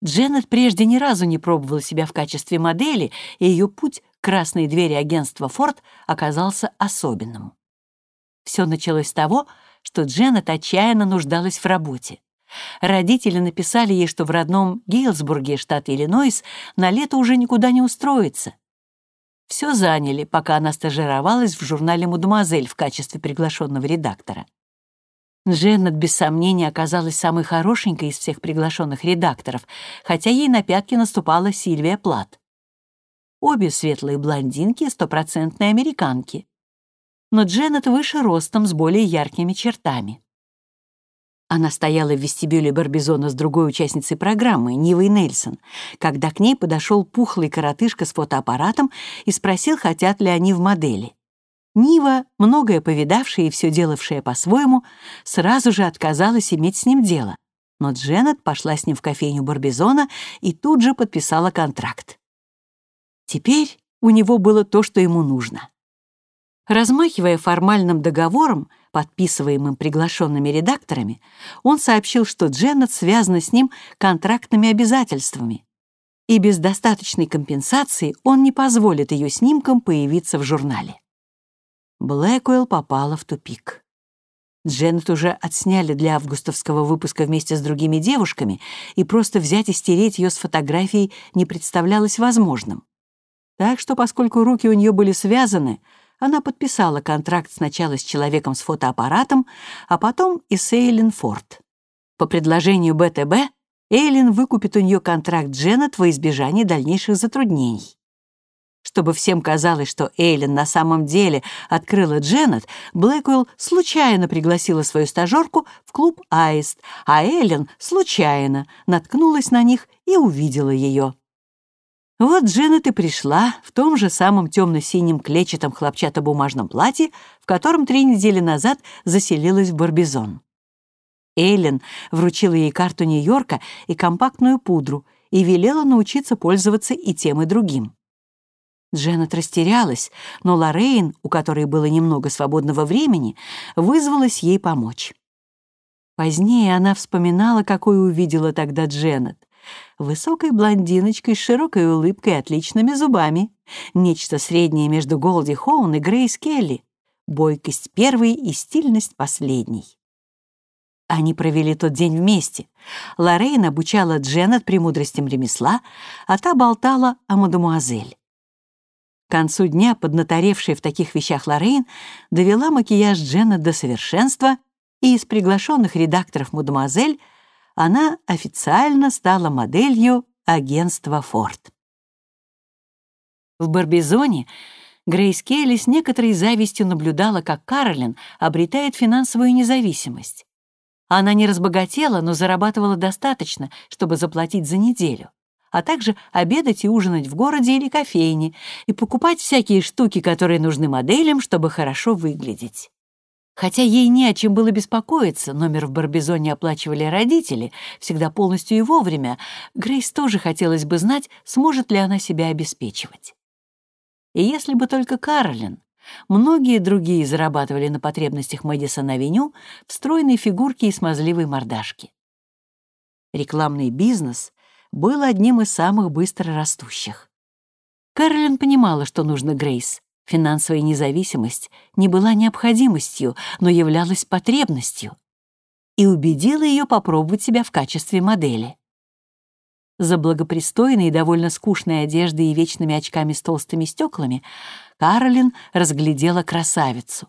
Дженнет прежде ни разу не пробовала себя в качестве модели, и ее путь к красной двери агентства «Форд» оказался особенным. Все началось с того, что Дженнет отчаянно нуждалась в работе. Родители написали ей, что в родном Гейлсбурге, штат Иллинойс, на лето уже никуда не устроится. Все заняли, пока она стажировалась в журнале «Мадемуазель» в качестве приглашенного редактора. Дженнет, без сомнения, оказалась самой хорошенькой из всех приглашенных редакторов, хотя ей на пятки наступала Сильвия Плат. Обе светлые блондинки, стопроцентные американки. Но Дженнет выше ростом с более яркими чертами. Она стояла в вестибюле Барбизона с другой участницей программы, Нивой Нельсон, когда к ней подошел пухлый коротышка с фотоаппаратом и спросил, хотят ли они в модели. Нива, многое повидавшая и все делавшая по-своему, сразу же отказалась иметь с ним дело. Но Дженнет пошла с ним в кофейню Барбизона и тут же подписала контракт. Теперь у него было то, что ему нужно. Размахивая формальным договором, подписываемым приглашенными редакторами, он сообщил, что Дженнет связана с ним контрактными обязательствами, и без достаточной компенсации он не позволит ее снимкам появиться в журнале. Блэкуэлл попала в тупик. Дженнет уже отсняли для августовского выпуска вместе с другими девушками, и просто взять и стереть ее с фотографией не представлялось возможным. Так что, поскольку руки у нее были связаны, она подписала контракт сначала с человеком с фотоаппаратом, а потом и с Эйлин Форд. По предложению БТБ Эйлин выкупит у нее контракт Дженнет во избежание дальнейших затруднений. Чтобы всем казалось, что Эйлин на самом деле открыла Дженнет, Блэквелл случайно пригласила свою стажерку в клуб «Аист», а Эйлин случайно наткнулась на них и увидела ее. Вот Дженнет и пришла в том же самом темно-синем клетчатом хлопчатобумажном платье, в котором три недели назад заселилась в Барбизон. Эйлен вручила ей карту Нью-Йорка и компактную пудру и велела научиться пользоваться и тем, и другим. Дженнет растерялась, но Лоррейн, у которой было немного свободного времени, вызвалась ей помочь. Позднее она вспоминала, какой увидела тогда Дженнет высокой блондиночкой с широкой улыбкой и отличными зубами. Нечто среднее между Голди Хоун и Грейс Келли. Бойкость первой и стильность последней. Они провели тот день вместе. Лоррейн обучала Дженнет премудростям ремесла, а та болтала о мадемуазель. К концу дня поднаторевшая в таких вещах Лоррейн довела макияж Дженнет до совершенства, и из приглашенных редакторов мадемуазель она официально стала моделью агентства «Форд». В Барбизоне Грейс Келли с некоторой завистью наблюдала, как Каролин обретает финансовую независимость. Она не разбогатела, но зарабатывала достаточно, чтобы заплатить за неделю, а также обедать и ужинать в городе или кофейне и покупать всякие штуки, которые нужны моделям, чтобы хорошо выглядеть. Хотя ей не о чем было беспокоиться, номер в Барбизоне оплачивали родители, всегда полностью и вовремя, Грейс тоже хотелось бы знать, сможет ли она себя обеспечивать. И если бы только Каролин, многие другие зарабатывали на потребностях Мэдисон-авеню в стройной фигурке и смазливой мордашке. Рекламный бизнес был одним из самых быстро растущих. Кэролин понимала, что нужно Грейс. Финансовая независимость не была необходимостью, но являлась потребностью. И убедила ее попробовать себя в качестве модели. За благопристойной и довольно скучной одеждой и вечными очками с толстыми стеклами Каролин разглядела красавицу.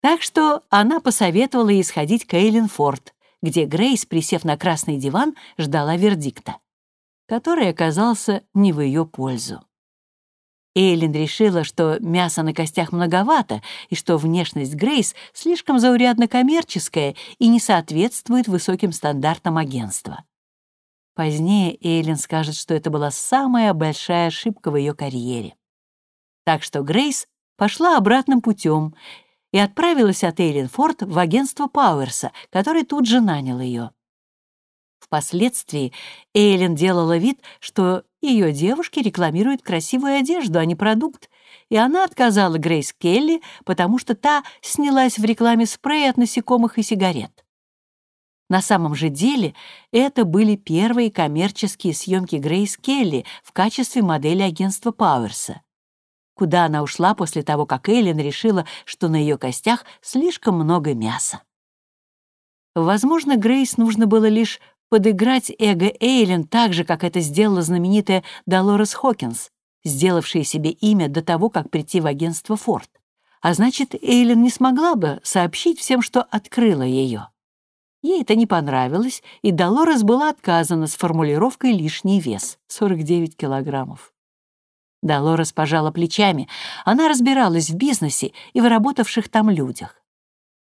Так что она посоветовала ей сходить к Эйлин Форд, где Грейс, присев на красный диван, ждала вердикта, который оказался не в ее пользу. Эйлин решила, что мяса на костях многовато и что внешность Грейс слишком заурядно коммерческая и не соответствует высоким стандартам агентства. Позднее Эйлин скажет, что это была самая большая ошибка в ее карьере. Так что Грейс пошла обратным путем и отправилась от Эйлин Форд в агентство Пауэрса, который тут же нанял ее. Впоследствии Эйлин делала вид, что ее девушки рекламируют красивую одежду, а не продукт, и она отказала Грейс Келли, потому что та снялась в рекламе спрея от насекомых и сигарет. На самом же деле это были первые коммерческие съемки Грейс Келли в качестве модели агентства Пауэрса. Куда она ушла после того, как Эллен решила, что на ее костях слишком много мяса. Возможно, Грейс нужно было лишь подыграть эго Эйлен так же, как это сделала знаменитая Долорес Хокинс, сделавшая себе имя до того, как прийти в агентство Форд. А значит, Эйлен не смогла бы сообщить всем, что открыла ее. Ей это не понравилось, и Долорес была отказана с формулировкой «лишний вес» — 49 килограммов. Долорес пожала плечами. Она разбиралась в бизнесе и в работавших там людях.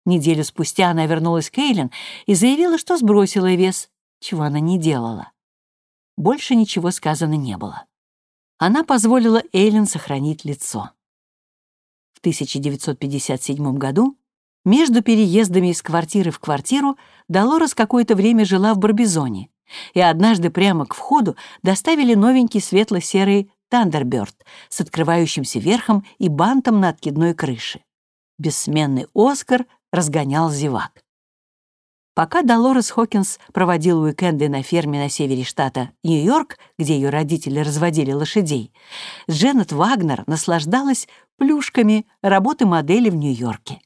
Неделю спустя она вернулась к Эйлен и заявила, что сбросила вес, чего она не делала. Больше ничего сказано не было. Она позволила Эйлен сохранить лицо. В 1957 году между переездами из квартиры в квартиру Долорес какое-то время жила в Барбизоне, и однажды прямо к входу доставили новенький светло-серый Тандерберт с открывающимся верхом и бантом на откидной крыше. Бессменный Оскар разгонял зевак. Пока Долорес Хокинс проводила уикенды на ферме на севере штата Нью-Йорк, где ее родители разводили лошадей, Дженнет Вагнер наслаждалась плюшками работы модели в Нью-Йорке.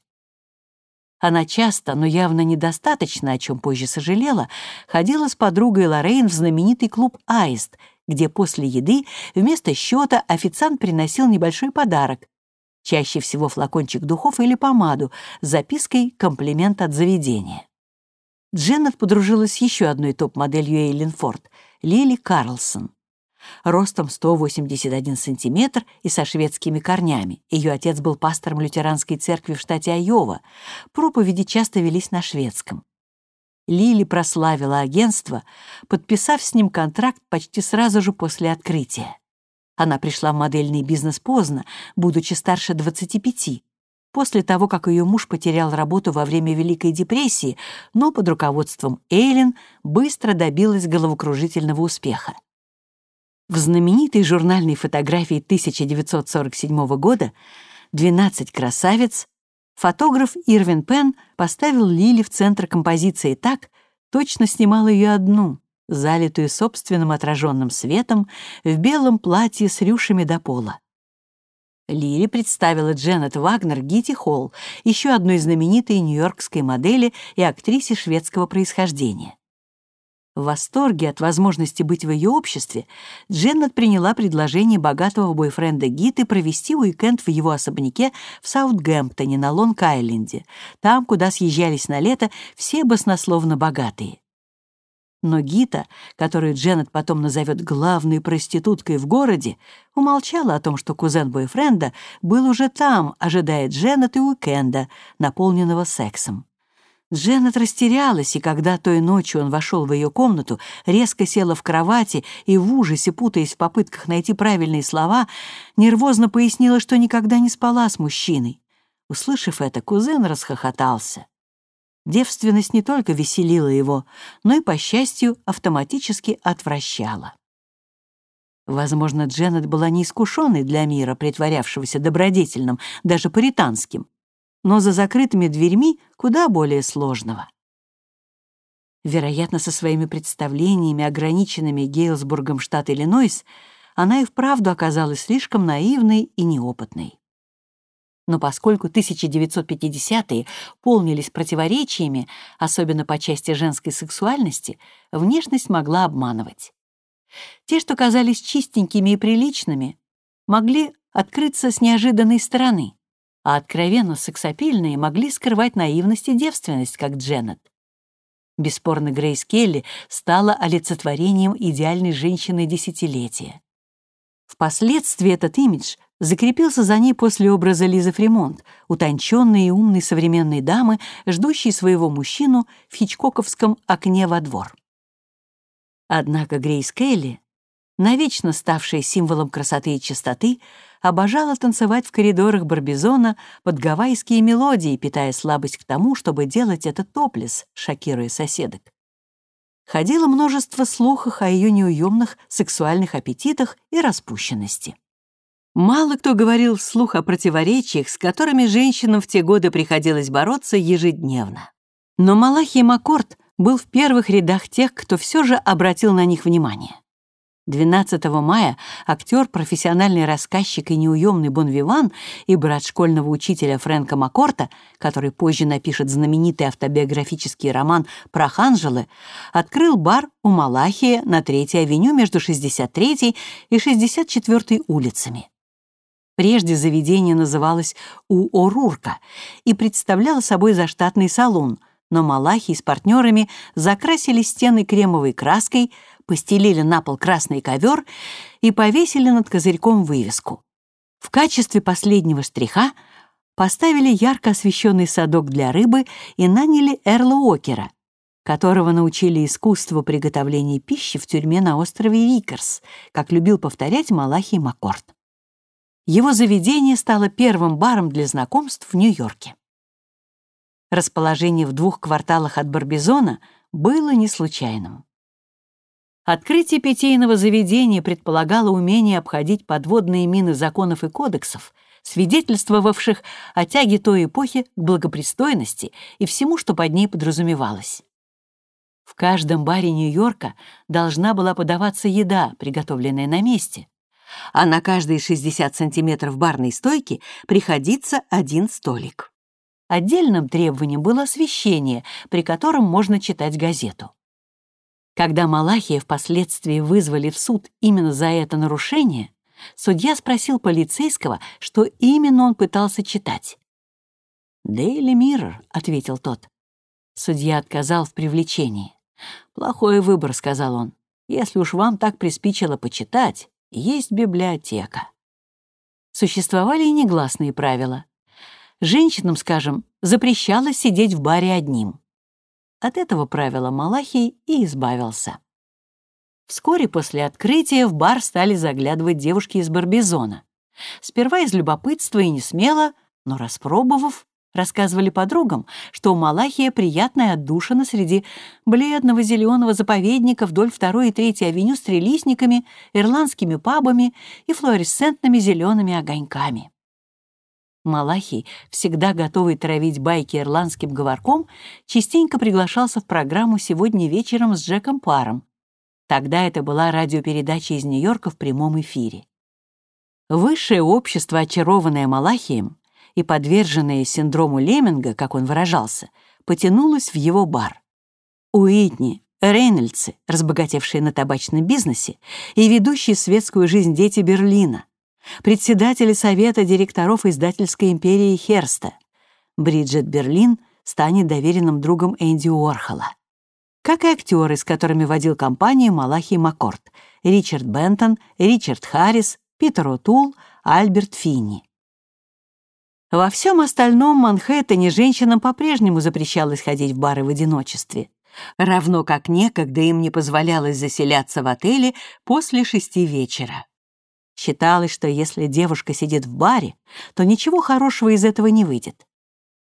Она часто, но явно недостаточно, о чем позже сожалела, ходила с подругой Лоррейн в знаменитый клуб «Аист», где после еды вместо счета официант приносил небольшой подарок, чаще всего флакончик духов или помаду с запиской «Комплимент от заведения». Дженнет подружилась с еще одной топ-моделью Эйлин Форд — Лили Карлсон ростом 181 сантиметр и со шведскими корнями. Ее отец был пастором лютеранской церкви в штате Айова. Проповеди часто велись на шведском. Лили прославила агентство, подписав с ним контракт почти сразу же после открытия. Она пришла в модельный бизнес поздно, будучи старше 25, после того, как ее муж потерял работу во время Великой депрессии, но под руководством Эйлин быстро добилась головокружительного успеха. В знаменитой журнальной фотографии 1947 года «12 красавиц» фотограф Ирвин Пен поставил Лили в центр композиции так, точно снимал ее одну, залитую собственным отраженным светом, в белом платье с рюшами до пола. Лили представила Дженнет Вагнер Гити Холл, еще одной знаменитой нью-йоркской модели и актрисе шведского происхождения. В восторге от возможности быть в ее обществе, Дженнет приняла предложение богатого бойфренда Гиты провести уикенд в его особняке в Саутгемптоне на Лонг-Айленде, там, куда съезжались на лето все баснословно богатые. Но Гита, которую Дженнет потом назовет главной проституткой в городе, умолчала о том, что кузен бойфренда был уже там, ожидая Дженнет и уикенда, наполненного сексом. Дженнет растерялась, и когда той ночью он вошел в ее комнату, резко села в кровати и в ужасе, путаясь в попытках найти правильные слова, нервозно пояснила, что никогда не спала с мужчиной. Услышав это, кузен расхохотался. Девственность не только веселила его, но и, по счастью, автоматически отвращала. Возможно, Дженнет была неискушенной для мира, притворявшегося добродетельным, даже паританским, но за закрытыми дверьми куда более сложного. Вероятно, со своими представлениями, ограниченными Гейлсбургом штат Иллинойс, она и вправду оказалась слишком наивной и неопытной. Но поскольку 1950-е полнились противоречиями, особенно по части женской сексуальности, внешность могла обманывать. Те, что казались чистенькими и приличными, могли открыться с неожиданной стороны, а откровенно сексапильные могли скрывать наивность и девственность, как Дженнет. Бесспорно, Грейс Келли стала олицетворением идеальной женщины десятилетия. Впоследствии этот имидж закрепился за ней после образа Лизы Фримонт, утонченной и умной современной дамы, ждущей своего мужчину в хичкоковском окне во двор. Однако Грейс Келли, навечно ставшая символом красоты и чистоты, обожала танцевать в коридорах Барбизона под гавайские мелодии, питая слабость к тому, чтобы делать это топлес, шокируя соседок. Ходило множество слухов о ее неуемных сексуальных аппетитах и распущенности. Мало кто говорил вслух о противоречиях, с которыми женщинам в те годы приходилось бороться ежедневно. Но Малахий Маккорд был в первых рядах тех, кто все же обратил на них внимание. 12 мая актер, профессиональный рассказчик и неуемный Бонвиван и брат школьного учителя Фрэнка Маккорта, который позже напишет знаменитый автобиографический роман про Ханжелы, открыл бар у Малахия на Третьей авеню между 63 и 64 улицами. Прежде заведение называлось «У Орурка» и представляло собой заштатный салон, но Малахий с партнерами закрасили стены кремовой краской, постелили на пол красный ковер и повесили над козырьком вывеску. В качестве последнего штриха поставили ярко освещенный садок для рыбы и наняли Эрла Окера, которого научили искусству приготовления пищи в тюрьме на острове Рикерс, как любил повторять Малахий Маккорд. Его заведение стало первым баром для знакомств в Нью-Йорке. Расположение в двух кварталах от Барбизона было не случайным. Открытие питейного заведения предполагало умение обходить подводные мины законов и кодексов, свидетельствовавших о тяге той эпохи к благопристойности и всему, что под ней подразумевалось. В каждом баре Нью-Йорка должна была подаваться еда, приготовленная на месте, а на каждые 60 сантиметров барной стойки приходится один столик. Отдельным требованием было освещение, при котором можно читать газету. Когда Малахия впоследствии вызвали в суд именно за это нарушение, судья спросил полицейского, что именно он пытался читать. «Дейли Миррор», — ответил тот. Судья отказал в привлечении. «Плохой выбор», — сказал он. «Если уж вам так приспичило почитать, есть библиотека». Существовали и негласные правила. Женщинам, скажем, запрещалось сидеть в баре одним. От этого правила Малахий и избавился. Вскоре после открытия в бар стали заглядывать девушки из Барбизона. Сперва из любопытства и не смело, но распробовав, рассказывали подругам, что у Малахия приятная отдушина среди бледного зеленого заповедника вдоль второй и третьей авеню с трелисниками, ирландскими пабами и флуоресцентными зелеными огоньками. Малахий, всегда готовый травить байки ирландским говорком, частенько приглашался в программу «Сегодня вечером» с Джеком Паром. Тогда это была радиопередача из Нью-Йорка в прямом эфире. Высшее общество, очарованное Малахием и подверженное синдрому Леминга, как он выражался, потянулось в его бар. Уитни, Рейнольдсы, разбогатевшие на табачном бизнесе, и ведущие светскую жизнь дети Берлина — председателя Совета директоров издательской империи Херста. Бриджит Берлин станет доверенным другом Энди Уорхола. Как и актеры, с которыми водил компанию Малахий Маккорд, Ричард Бентон, Ричард Харрис, Питер О'Тул, Альберт Финни. Во всем остальном Манхэттене женщинам по-прежнему запрещалось ходить в бары в одиночестве, равно как некогда им не позволялось заселяться в отеле после шести вечера. Считалось, что если девушка сидит в баре, то ничего хорошего из этого не выйдет.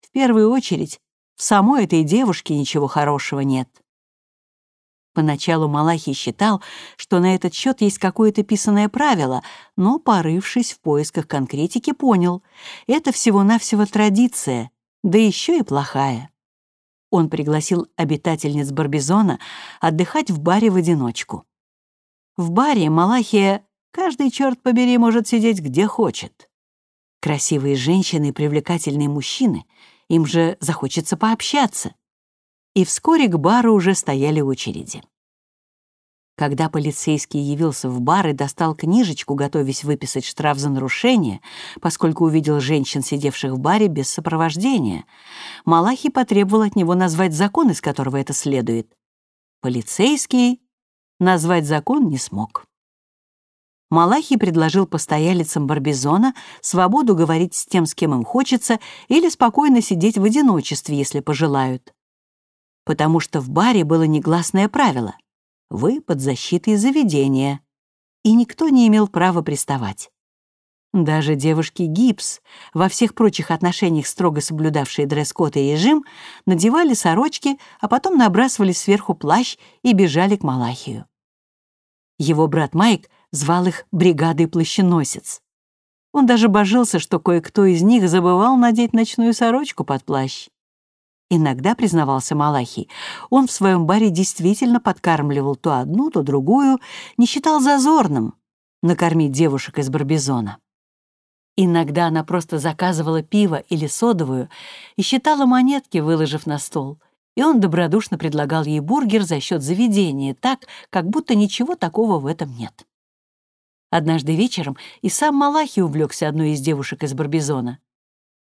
В первую очередь, в самой этой девушке ничего хорошего нет. Поначалу Малахий считал, что на этот счет есть какое-то писанное правило, но, порывшись в поисках конкретики, понял — это всего-навсего традиция, да еще и плохая. Он пригласил обитательниц Барбизона отдыхать в баре в одиночку. В баре Малахия Каждый, черт побери, может сидеть где хочет. Красивые женщины и привлекательные мужчины, им же захочется пообщаться. И вскоре к бару уже стояли очереди. Когда полицейский явился в бар и достал книжечку, готовясь выписать штраф за нарушение, поскольку увидел женщин, сидевших в баре без сопровождения, Малахи потребовал от него назвать закон, из которого это следует. Полицейский назвать закон не смог. Малахи предложил постоялицам Барбизона свободу говорить с тем, с кем им хочется, или спокойно сидеть в одиночестве, если пожелают. Потому что в баре было негласное правило — вы под защитой заведения, и никто не имел права приставать. Даже девушки Гипс, во всех прочих отношениях строго соблюдавшие дресс-код и режим, надевали сорочки, а потом набрасывали сверху плащ и бежали к Малахию. Его брат Майк звал их бригадой плащеносец. Он даже божился, что кое-кто из них забывал надеть ночную сорочку под плащ. Иногда, признавался Малахий, он в своем баре действительно подкармливал то одну, то другую, не считал зазорным накормить девушек из Барбизона. Иногда она просто заказывала пиво или содовую и считала монетки, выложив на стол, и он добродушно предлагал ей бургер за счет заведения, так, как будто ничего такого в этом нет. Однажды вечером и сам Малахи увлекся одной из девушек из Барбизона.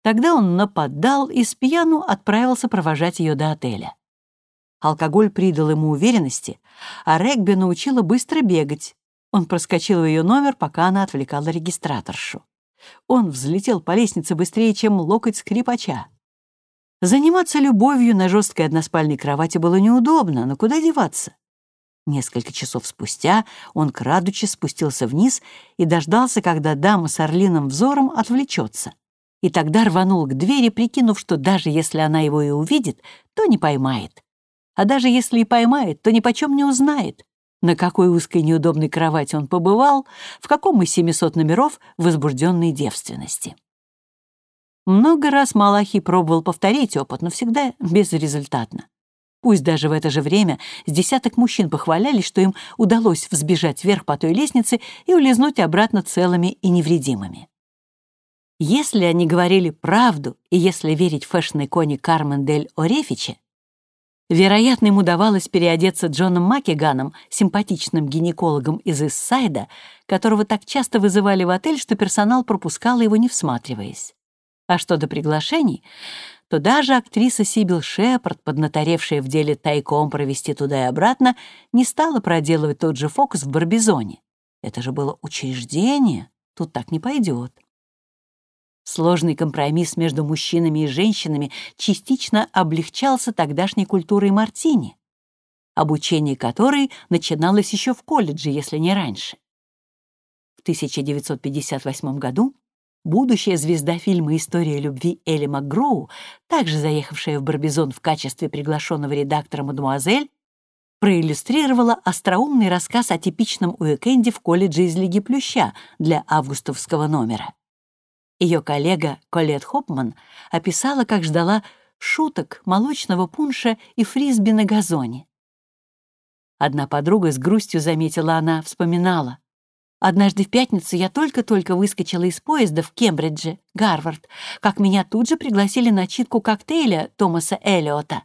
Тогда он нападал и с пьяну отправился провожать ее до отеля. Алкоголь придал ему уверенности, а регби научила быстро бегать. Он проскочил в ее номер, пока она отвлекала регистраторшу. Он взлетел по лестнице быстрее, чем локоть скрипача. Заниматься любовью на жесткой односпальной кровати было неудобно, но куда деваться? Несколько часов спустя он, крадучи, спустился вниз и дождался, когда дама с орлиным взором отвлечется. И тогда рванул к двери, прикинув, что даже если она его и увидит, то не поймает. А даже если и поймает, то ни почем не узнает, на какой узкой неудобной кровати он побывал, в каком из 700 номеров возбужденной девственности. Много раз Малахий пробовал повторить опыт, но всегда безрезультатно. Пусть даже в это же время с десяток мужчин похвалялись, что им удалось взбежать вверх по той лестнице и улизнуть обратно целыми и невредимыми. Если они говорили правду, и если верить фэшн-иконе Кармен дель Орефиче, вероятно, им удавалось переодеться Джоном Макиганом, симпатичным гинекологом из Иссайда, которого так часто вызывали в отель, что персонал пропускал его, не всматриваясь. А что до приглашений, то даже актриса Сибил Шепард, поднаторевшая в деле тайком провести туда и обратно, не стала проделывать тот же фокус в Барбизоне. Это же было учреждение, тут так не пойдет. Сложный компромисс между мужчинами и женщинами частично облегчался тогдашней культурой мартини, обучение которой начиналось еще в колледже, если не раньше. В 1958 году будущая звезда фильма «История любви» Элли МакГроу, также заехавшая в Барбизон в качестве приглашенного редактора «Мадемуазель», проиллюстрировала остроумный рассказ о типичном уикенде в колледже из Лиги Плюща для августовского номера. Ее коллега Колет Хопман описала, как ждала шуток, молочного пунша и фрисби на газоне. Одна подруга с грустью заметила она, вспоминала. Однажды в пятницу я только-только выскочила из поезда в Кембридже, Гарвард, как меня тут же пригласили на читку коктейля Томаса Эллиота.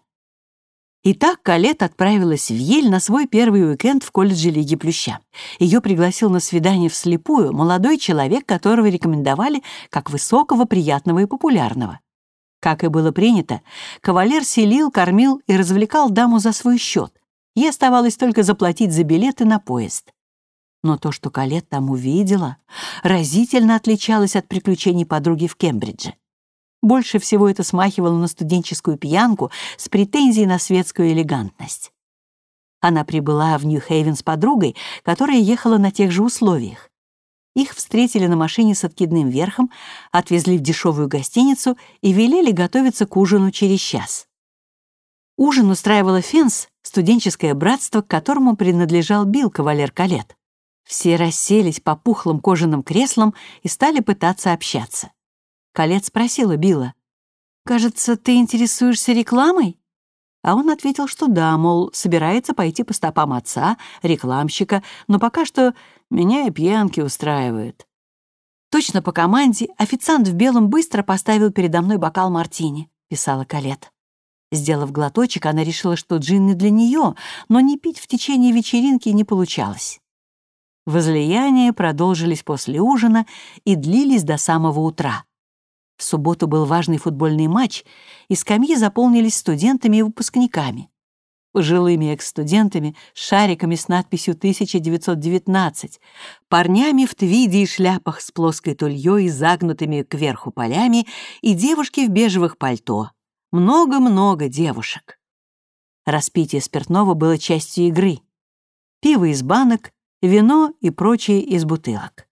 Итак, Калет отправилась в Ель на свой первый уикенд в колледже Лиги Плюща. Ее пригласил на свидание вслепую молодой человек, которого рекомендовали как высокого, приятного и популярного. Как и было принято, кавалер селил, кормил и развлекал даму за свой счет. Ей оставалось только заплатить за билеты на поезд. Но то, что Калет там увидела, разительно отличалось от приключений подруги в Кембридже. Больше всего это смахивало на студенческую пьянку с претензией на светскую элегантность. Она прибыла в Нью-Хейвен с подругой, которая ехала на тех же условиях. Их встретили на машине с откидным верхом, отвезли в дешевую гостиницу и велели готовиться к ужину через час. Ужин устраивала Фенс, студенческое братство, к которому принадлежал Билл Кавалер Калет. Все расселись по пухлым кожаным креслам и стали пытаться общаться. Калет спросила Билла. «Кажется, ты интересуешься рекламой?» А он ответил, что да, мол, собирается пойти по стопам отца, рекламщика, но пока что меня и пьянки устраивают. Точно по команде официант в белом быстро поставил передо мной бокал мартини, писала Калет. Сделав глоточек, она решила, что джин не для нее, но не пить в течение вечеринки не получалось. Возлияния продолжились после ужина и длились до самого утра. В субботу был важный футбольный матч, и скамьи заполнились студентами и выпускниками. Пожилыми экс-студентами с шариками с надписью «1919», парнями в твиде и шляпах с плоской тульей и загнутыми кверху полями и девушки в бежевых пальто. Много-много девушек. Распитие спиртного было частью игры. Пиво из банок, вино и прочее из бутылок.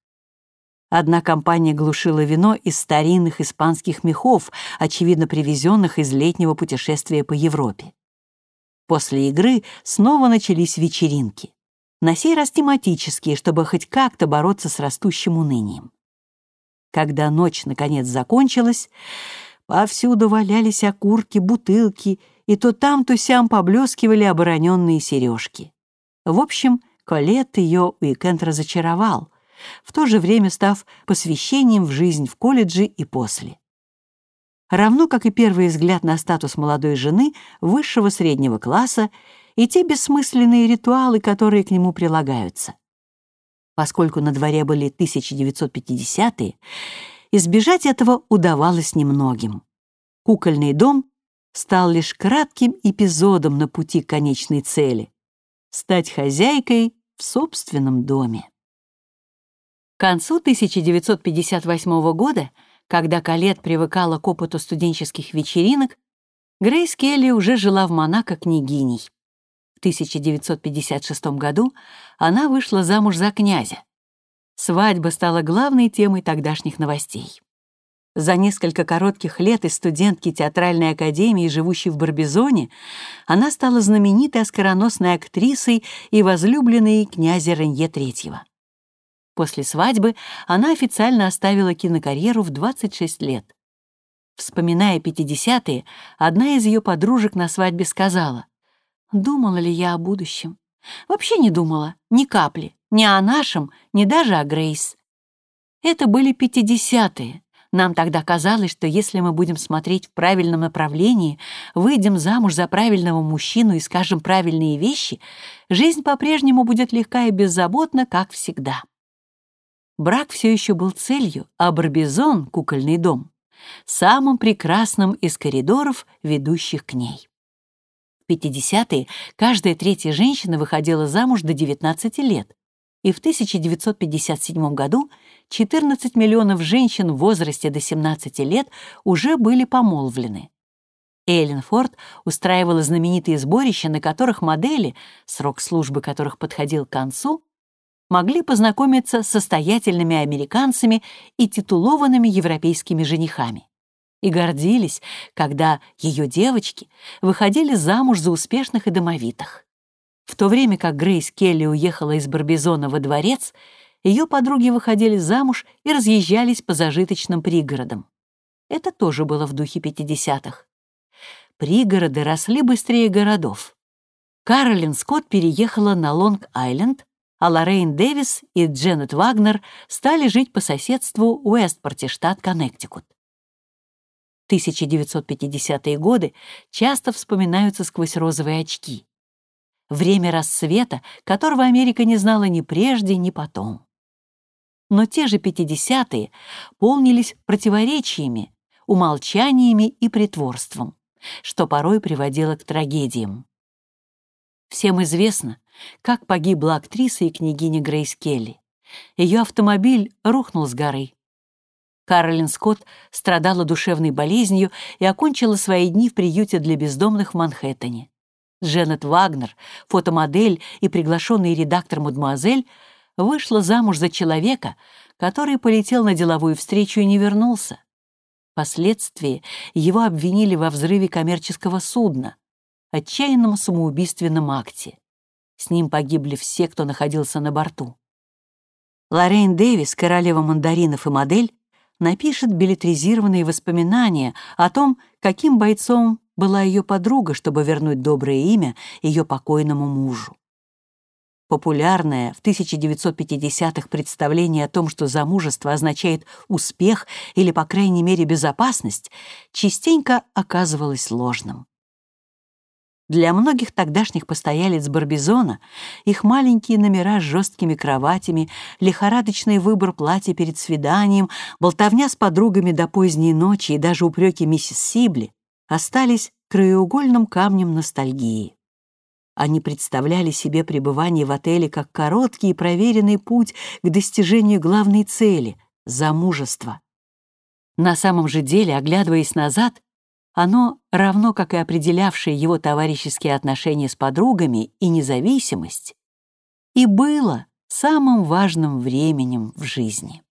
Одна компания глушила вино из старинных испанских мехов, очевидно привезенных из летнего путешествия по Европе. После игры снова начались вечеринки. На сей раз тематические, чтобы хоть как-то бороться с растущим унынием. Когда ночь наконец закончилась, повсюду валялись окурки, бутылки, и то там, то сям поблескивали обороненные сережки. В общем, Колет ее уикенд разочаровал — в то же время став посвящением в жизнь в колледже и после. Равно как и первый взгляд на статус молодой жены высшего среднего класса и те бессмысленные ритуалы, которые к нему прилагаются. Поскольку на дворе были 1950-е, избежать этого удавалось немногим. Кукольный дом стал лишь кратким эпизодом на пути к конечной цели — стать хозяйкой в собственном доме. К концу 1958 года, когда Калет привыкала к опыту студенческих вечеринок, Грейс Келли уже жила в Монако княгиней. В 1956 году она вышла замуж за князя. Свадьба стала главной темой тогдашних новостей. За несколько коротких лет из студентки театральной академии, живущей в Барбизоне, она стала знаменитой оскароносной актрисой и возлюбленной князя Ренье III. После свадьбы она официально оставила кинокарьеру в 26 лет. Вспоминая 50-е, одна из ее подружек на свадьбе сказала, «Думала ли я о будущем? Вообще не думала, ни капли, ни о нашем, ни даже о Грейс. Это были 50-е. Нам тогда казалось, что если мы будем смотреть в правильном направлении, выйдем замуж за правильного мужчину и скажем правильные вещи, жизнь по-прежнему будет легка и беззаботна, как всегда брак все еще был целью, а Барбизон, кукольный дом, самым прекрасным из коридоров, ведущих к ней. В 50-е каждая третья женщина выходила замуж до 19 лет, и в 1957 году 14 миллионов женщин в возрасте до 17 лет уже были помолвлены. Эллен Форд устраивала знаменитые сборища, на которых модели, срок службы которых подходил к концу, могли познакомиться с состоятельными американцами и титулованными европейскими женихами. И гордились, когда ее девочки выходили замуж за успешных и домовитых. В то время как Грейс Келли уехала из Барбизона во дворец, ее подруги выходили замуж и разъезжались по зажиточным пригородам. Это тоже было в духе 50-х. Пригороды росли быстрее городов. Каролин Скотт переехала на Лонг-Айленд, а Лоррейн Дэвис и Дженнет Вагнер стали жить по соседству Уэстпорте, штат Коннектикут. 1950-е годы часто вспоминаются сквозь розовые очки. Время рассвета, которого Америка не знала ни прежде, ни потом. Но те же 50-е полнились противоречиями, умолчаниями и притворством, что порой приводило к трагедиям. Всем известно, как погибла актриса и княгиня Грейс Келли. Ее автомобиль рухнул с горы. Каролин Скотт страдала душевной болезнью и окончила свои дни в приюте для бездомных в Манхэттене. Дженнет Вагнер, фотомодель и приглашенный редактор «Мадемуазель» вышла замуж за человека, который полетел на деловую встречу и не вернулся. Впоследствии его обвинили во взрыве коммерческого судна, отчаянном самоубийственном акте. С ним погибли все, кто находился на борту. Лоррейн Дэвис, королева мандаринов и модель, напишет билетризированные воспоминания о том, каким бойцом была ее подруга, чтобы вернуть доброе имя ее покойному мужу. Популярное в 1950-х представление о том, что замужество означает успех или, по крайней мере, безопасность, частенько оказывалось ложным. Для многих тогдашних постоялец Барбизона их маленькие номера с жесткими кроватями, лихорадочный выбор платья перед свиданием, болтовня с подругами до поздней ночи и даже упреки миссис Сибли остались краеугольным камнем ностальгии. Они представляли себе пребывание в отеле как короткий и проверенный путь к достижению главной цели — замужества. На самом же деле, оглядываясь назад, оно, равно как и определявшее его товарищеские отношения с подругами и независимость, и было самым важным временем в жизни.